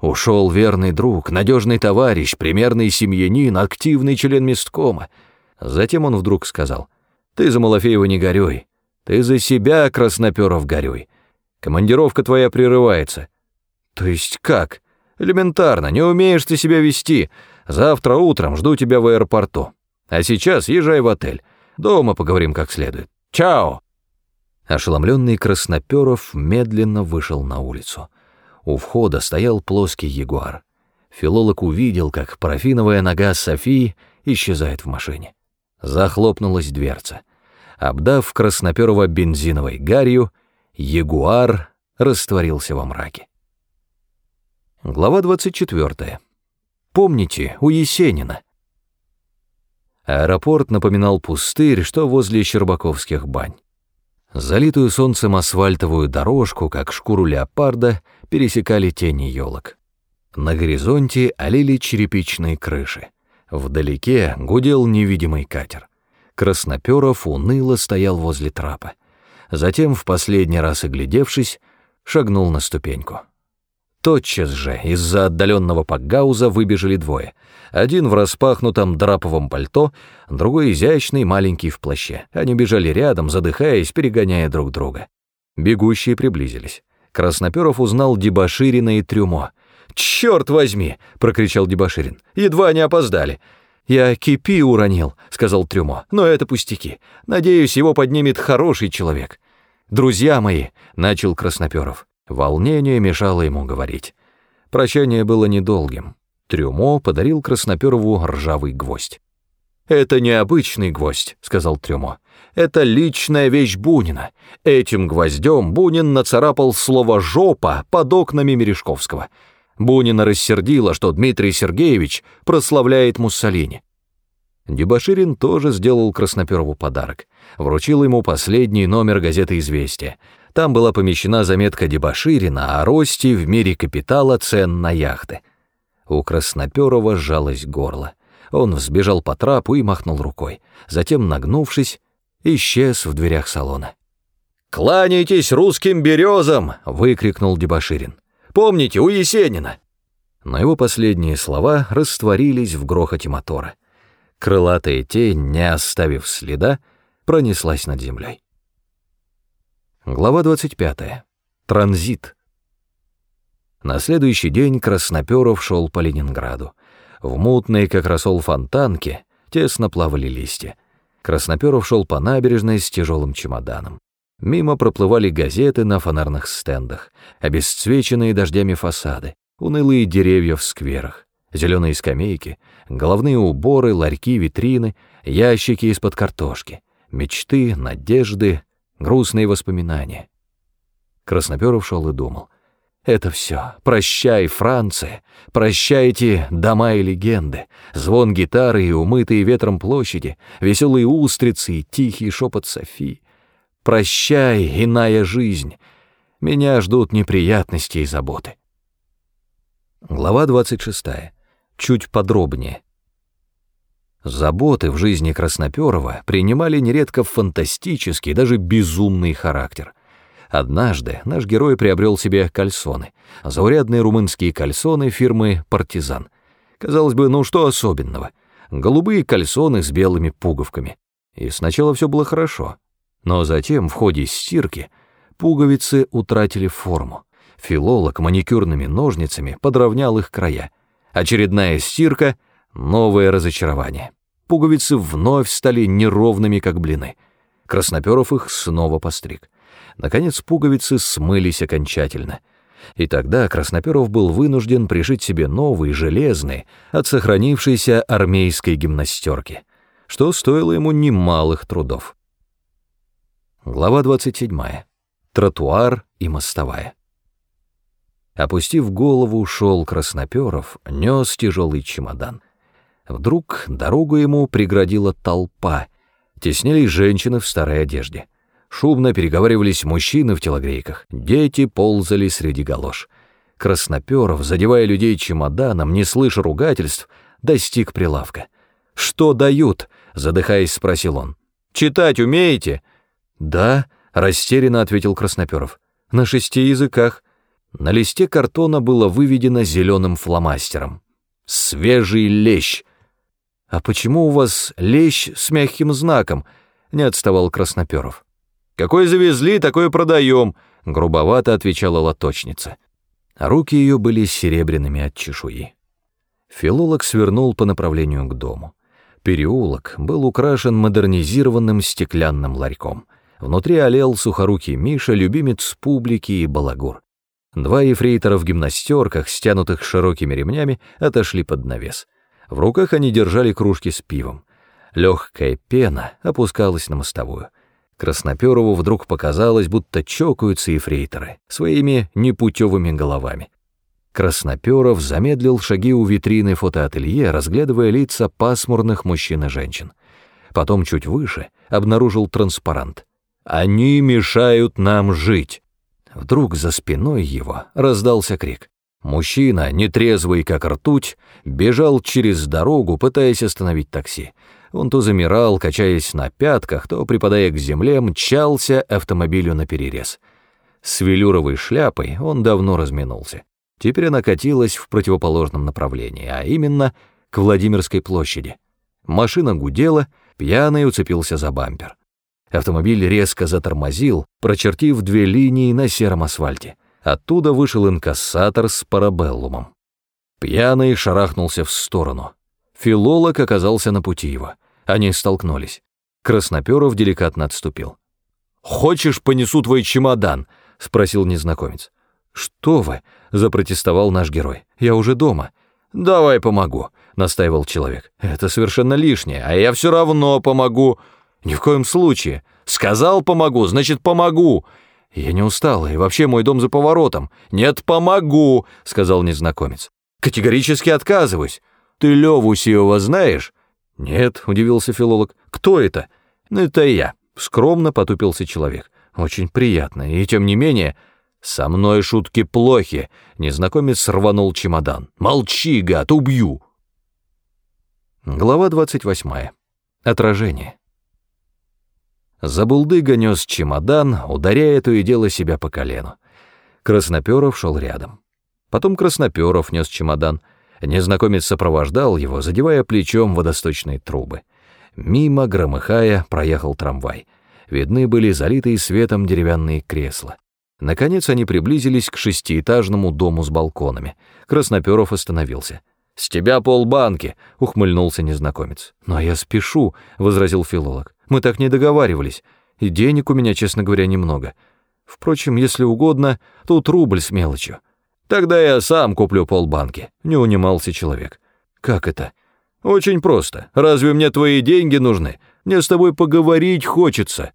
Ушел верный друг, надежный товарищ, примерный семьянин, активный член месткома. Затем он вдруг сказал, «Ты за Малафеева не горюй. Ты за себя, Красноперов, горюй. Командировка твоя прерывается». «То есть как? Элементарно, не умеешь ты себя вести. Завтра утром жду тебя в аэропорту. А сейчас езжай в отель. Дома поговорим как следует». Чао!» Ошеломленный Красноперов медленно вышел на улицу. У входа стоял плоский ягуар. Филолог увидел, как парафиновая нога Софии исчезает в машине. Захлопнулась дверца. Обдав Красноперова бензиновой гарью, ягуар растворился во мраке. Глава 24. Помните, у Есенина Аэропорт напоминал пустырь, что возле Щербаковских бань. Залитую солнцем асфальтовую дорожку, как шкуру леопарда, пересекали тени елок. На горизонте олили черепичные крыши. Вдалеке гудел невидимый катер. Красноперов уныло стоял возле трапа. Затем, в последний раз оглядевшись, шагнул на ступеньку. Тотчас же из-за отдаленного пакгауза выбежали двое. Один в распахнутом драповом пальто, другой изящный, маленький в плаще. Они бежали рядом, задыхаясь, перегоняя друг друга. Бегущие приблизились. Красноперов узнал Дебоширина и Трюмо. «Черт возьми!» — прокричал Дебоширин. «Едва не опоздали!» «Я кипи уронил», — сказал Трюмо, — «но это пустяки. Надеюсь, его поднимет хороший человек». «Друзья мои», — начал Красноперов. Волнение мешало ему говорить. Прощание было недолгим. Трюмо подарил Красноперову ржавый гвоздь. «Это не обычный гвоздь», — сказал Трюмо. «Это личная вещь Бунина. Этим гвоздем Бунин нацарапал слово «жопа» под окнами Мережковского. Бунина рассердило, что Дмитрий Сергеевич прославляет Муссолини. Дебоширин тоже сделал Красноперову подарок. Вручил ему последний номер газеты «Известия». Там была помещена заметка Дебоширина о росте в мире капитала цен на яхты. У Красноперова сжалось горло. Он взбежал по трапу и махнул рукой. Затем, нагнувшись, исчез в дверях салона. «Кланяйтесь русским березам!» — выкрикнул Дебоширин. Помните, у Есенина!» Но его последние слова растворились в грохоте мотора. Крылатая тень, не оставив следа, пронеслась над землей. Глава 25. Транзит. На следующий день Красноперов шел по Ленинграду. В мутной, как рассол фонтанке, тесно плавали листья. Красноперов шел по набережной с тяжелым чемоданом. Мимо проплывали газеты на фонарных стендах, обесцвеченные дождями фасады, унылые деревья в скверах, зеленые скамейки, головные уборы, ларьки, витрины, ящики из-под картошки, мечты, надежды, грустные воспоминания. Красноперов шел и думал. Это все. Прощай, Франция. Прощайте дома и легенды. Звон гитары и умытые ветром площади, веселые устрицы и тихий шепот Софии. Прощай, иная жизнь. Меня ждут неприятности и заботы. Глава 26. Чуть подробнее. Заботы в жизни Красноперова принимали нередко фантастический, даже безумный характер. Однажды наш герой приобрел себе кальсоны, заурядные румынские кальсоны фирмы «Партизан». Казалось бы, ну что особенного? Голубые кальсоны с белыми пуговками. И сначала все было хорошо. Но затем, в ходе стирки, пуговицы утратили форму. Филолог маникюрными ножницами подровнял их края. Очередная стирка — новое разочарование. Пуговицы вновь стали неровными, как блины. Красноперов их снова постриг. Наконец пуговицы смылись окончательно. И тогда Красноперов был вынужден пришить себе новые, железные, от сохранившейся армейской гимнастерки, что стоило ему немалых трудов. Глава 27. Тротуар и мостовая. Опустив голову, ушел Красноперов, нес тяжелый чемодан. Вдруг дорогу ему преградила толпа, теснились женщины в старой одежде. Шумно переговаривались мужчины в телогрейках, дети ползали среди галош. Красноперов, задевая людей чемоданом, не слыша ругательств, достиг прилавка. «Что дают?» — задыхаясь, спросил он. «Читать умеете?» «Да», — растерянно ответил Красноперов. «На шести языках». На листе картона было выведено зеленым фломастером. «Свежий лещ». «А почему у вас лещ с мягким знаком?» — не отставал Красноперов. «Какой завезли, такой продаем», — грубовато отвечала лоточница. Руки ее были серебряными от чешуи. Филолог свернул по направлению к дому. Переулок был украшен модернизированным стеклянным ларьком — Внутри олел сухорукий Миша, любимец публики и балагур. Два ефрейтора в гимнастерках, стянутых широкими ремнями, отошли под навес. В руках они держали кружки с пивом. Легкая пена опускалась на мостовую. Красноперову вдруг показалось, будто чокаются ефрейторы своими непутевыми головами. Красноперов замедлил шаги у витрины фотоателье, разглядывая лица пасмурных мужчин и женщин. Потом чуть выше обнаружил транспарант. «Они мешают нам жить!» Вдруг за спиной его раздался крик. Мужчина, нетрезвый как ртуть, бежал через дорогу, пытаясь остановить такси. Он то замирал, качаясь на пятках, то, припадая к земле, мчался автомобилю на перерез. С велюровой шляпой он давно разминулся. Теперь она катилась в противоположном направлении, а именно к Владимирской площади. Машина гудела, пьяный уцепился за бампер. Автомобиль резко затормозил, прочертив две линии на сером асфальте. Оттуда вышел инкассатор с парабеллумом. Пьяный шарахнулся в сторону. Филолог оказался на пути его. Они столкнулись. Красноперов деликатно отступил. «Хочешь, понесу твой чемодан?» — спросил незнакомец. «Что вы?» — запротестовал наш герой. «Я уже дома». «Давай помогу», — настаивал человек. «Это совершенно лишнее, а я все равно помогу». «Ни в коем случае. Сказал помогу, значит помогу». «Я не устал, и вообще мой дом за поворотом». «Нет, помогу», — сказал незнакомец. «Категорически отказываюсь. Ты Леву Сиева знаешь?» «Нет», — удивился филолог. «Кто это?» «Ну, это я», — скромно потупился человек. «Очень приятно, и тем не менее...» «Со мной шутки плохи», — незнакомец рванул чемодан. «Молчи, гад, убью!» Глава 28. Отражение. Забулдыга нес чемодан, ударяя то и дело себя по колену. Красноперов шел рядом. Потом Красноперов нес чемодан. Незнакомец сопровождал его, задевая плечом водосточные трубы. Мимо, громыхая, проехал трамвай. Видны были залитые светом деревянные кресла. Наконец они приблизились к шестиэтажному дому с балконами. Красноперов остановился. «С тебя полбанки!» — ухмыльнулся незнакомец. «Но я спешу», — возразил филолог. «Мы так не договаривались, и денег у меня, честно говоря, немного. Впрочем, если угодно, тут рубль с мелочью». «Тогда я сам куплю полбанки», — не унимался человек. «Как это?» «Очень просто. Разве мне твои деньги нужны? Мне с тобой поговорить хочется».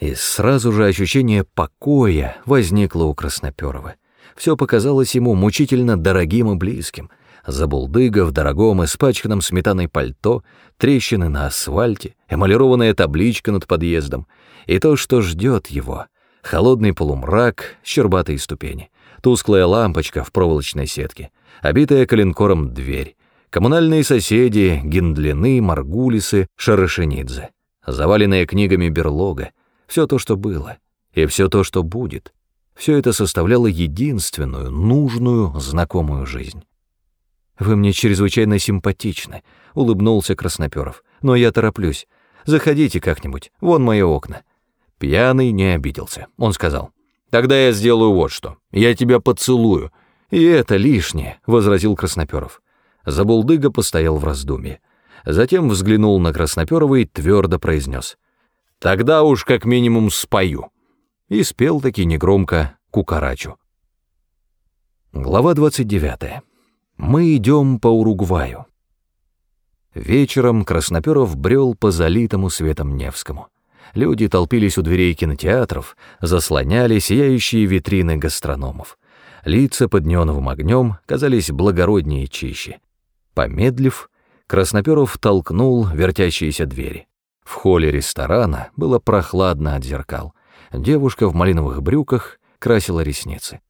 И сразу же ощущение покоя возникло у Красноперова. Все показалось ему мучительно дорогим и близким — Забулдыга в дорогом испачканном сметаной пальто, трещины на асфальте, эмалированная табличка над подъездом и то, что ждет его. Холодный полумрак, щербатые ступени, тусклая лампочка в проволочной сетке, обитая коленкором дверь, коммунальные соседи, гендлины, маргулисы, шарашенидзе, заваленная книгами берлога, все то, что было, и все то, что будет. Все это составляло единственную, нужную, знакомую жизнь. «Вы мне чрезвычайно симпатичны», — улыбнулся Красноперов. «Но я тороплюсь. Заходите как-нибудь, вон мои окна». Пьяный не обиделся. Он сказал, «Тогда я сделаю вот что. Я тебя поцелую». «И это лишнее», — возразил Красноперов. Забулдыга постоял в раздумье. Затем взглянул на Красноперова и твердо произнес. «Тогда уж как минимум спою». И спел таки негромко кукарачу. Глава двадцать девятая. Мы идем по Уругваю. Вечером Красноперов брел по залитому светом Невскому. Люди толпились у дверей кинотеатров, заслоняли сияющие витрины гастрономов. Лица под неоновым огнем казались благороднее и чище. Помедлив, Красноперов толкнул вертящиеся двери. В холле ресторана было прохладно от зеркал. Девушка в малиновых брюках красила ресницы.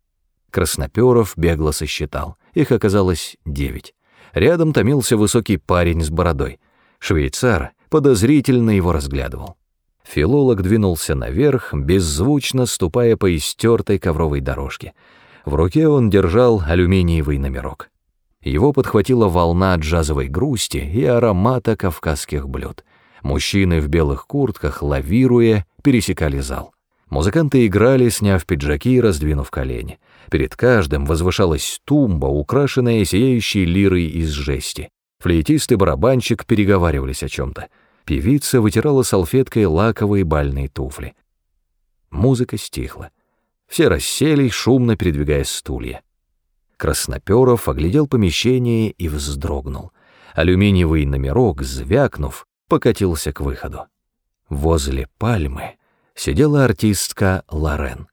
Красноперов бегло сосчитал. Их оказалось девять. Рядом томился высокий парень с бородой. Швейцар подозрительно его разглядывал. Филолог двинулся наверх, беззвучно ступая по истертой ковровой дорожке. В руке он держал алюминиевый номерок. Его подхватила волна джазовой грусти и аромата кавказских блюд. Мужчины в белых куртках, лавируя, пересекали зал. Музыканты играли, сняв пиджаки и раздвинув колени. Перед каждым возвышалась тумба, украшенная сияющей лирой из жести. Флейтист и барабанщик переговаривались о чем-то. Певица вытирала салфеткой лаковые бальные туфли. Музыка стихла. Все расселись, шумно передвигая стулья. Красноперов оглядел помещение и вздрогнул. Алюминиевый номерок, звякнув, покатился к выходу. Возле пальмы сидела артистка Лорен.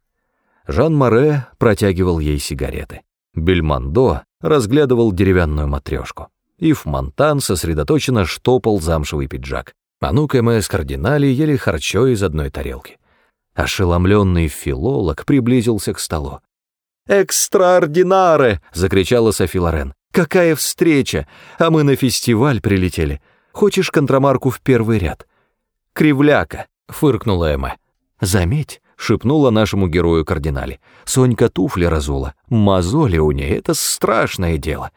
Жан Море протягивал ей сигареты. Бельмондо разглядывал деревянную матрешку. Ив Монтан сосредоточенно штопал замшевый пиджак. Анук и Мэс Кардинали ели харчо из одной тарелки. Ошеломленный филолог приблизился к столу. «Экстраординаре!» — закричала Софи Лорен. «Какая встреча! А мы на фестиваль прилетели. Хочешь контрамарку в первый ряд?» «Кривляка!» — фыркнула Эмма. «Заметь!» — шепнула нашему герою кардинале. «Сонька туфли разула. Мозоли у ней — это страшное дело».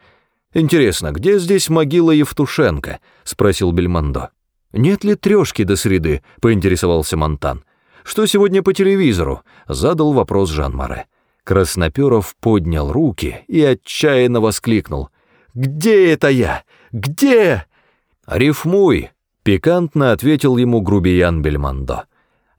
«Интересно, где здесь могила Евтушенко?» — спросил Бельмондо. «Нет ли трешки до среды?» — поинтересовался Монтан. «Что сегодня по телевизору?» — задал вопрос Жан-Маре. Красноперов поднял руки и отчаянно воскликнул. «Где это я? Где?» «Рифмуй!» — пикантно ответил ему грубиян Бельмондо.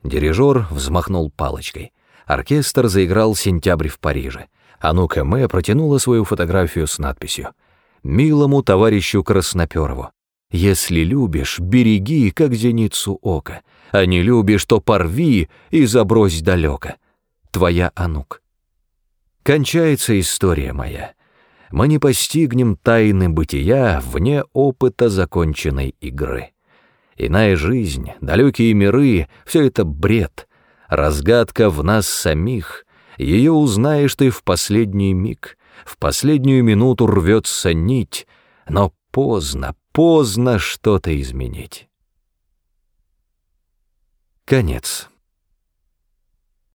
Дирижер взмахнул палочкой. Оркестр заиграл «Сентябрь в Париже». Анука Мэ протянула свою фотографию с надписью «Милому товарищу Красноперову, если любишь, береги, как зеницу ока, а не любишь, то порви и забрось далеко. Твоя Анук». Кончается история моя. Мы не постигнем тайны бытия вне опыта законченной игры. Иная жизнь, далекие миры — все это бред. Разгадка в нас самих. Ее узнаешь ты в последний миг. В последнюю минуту рвется нить, но поздно, поздно что-то изменить. Конец.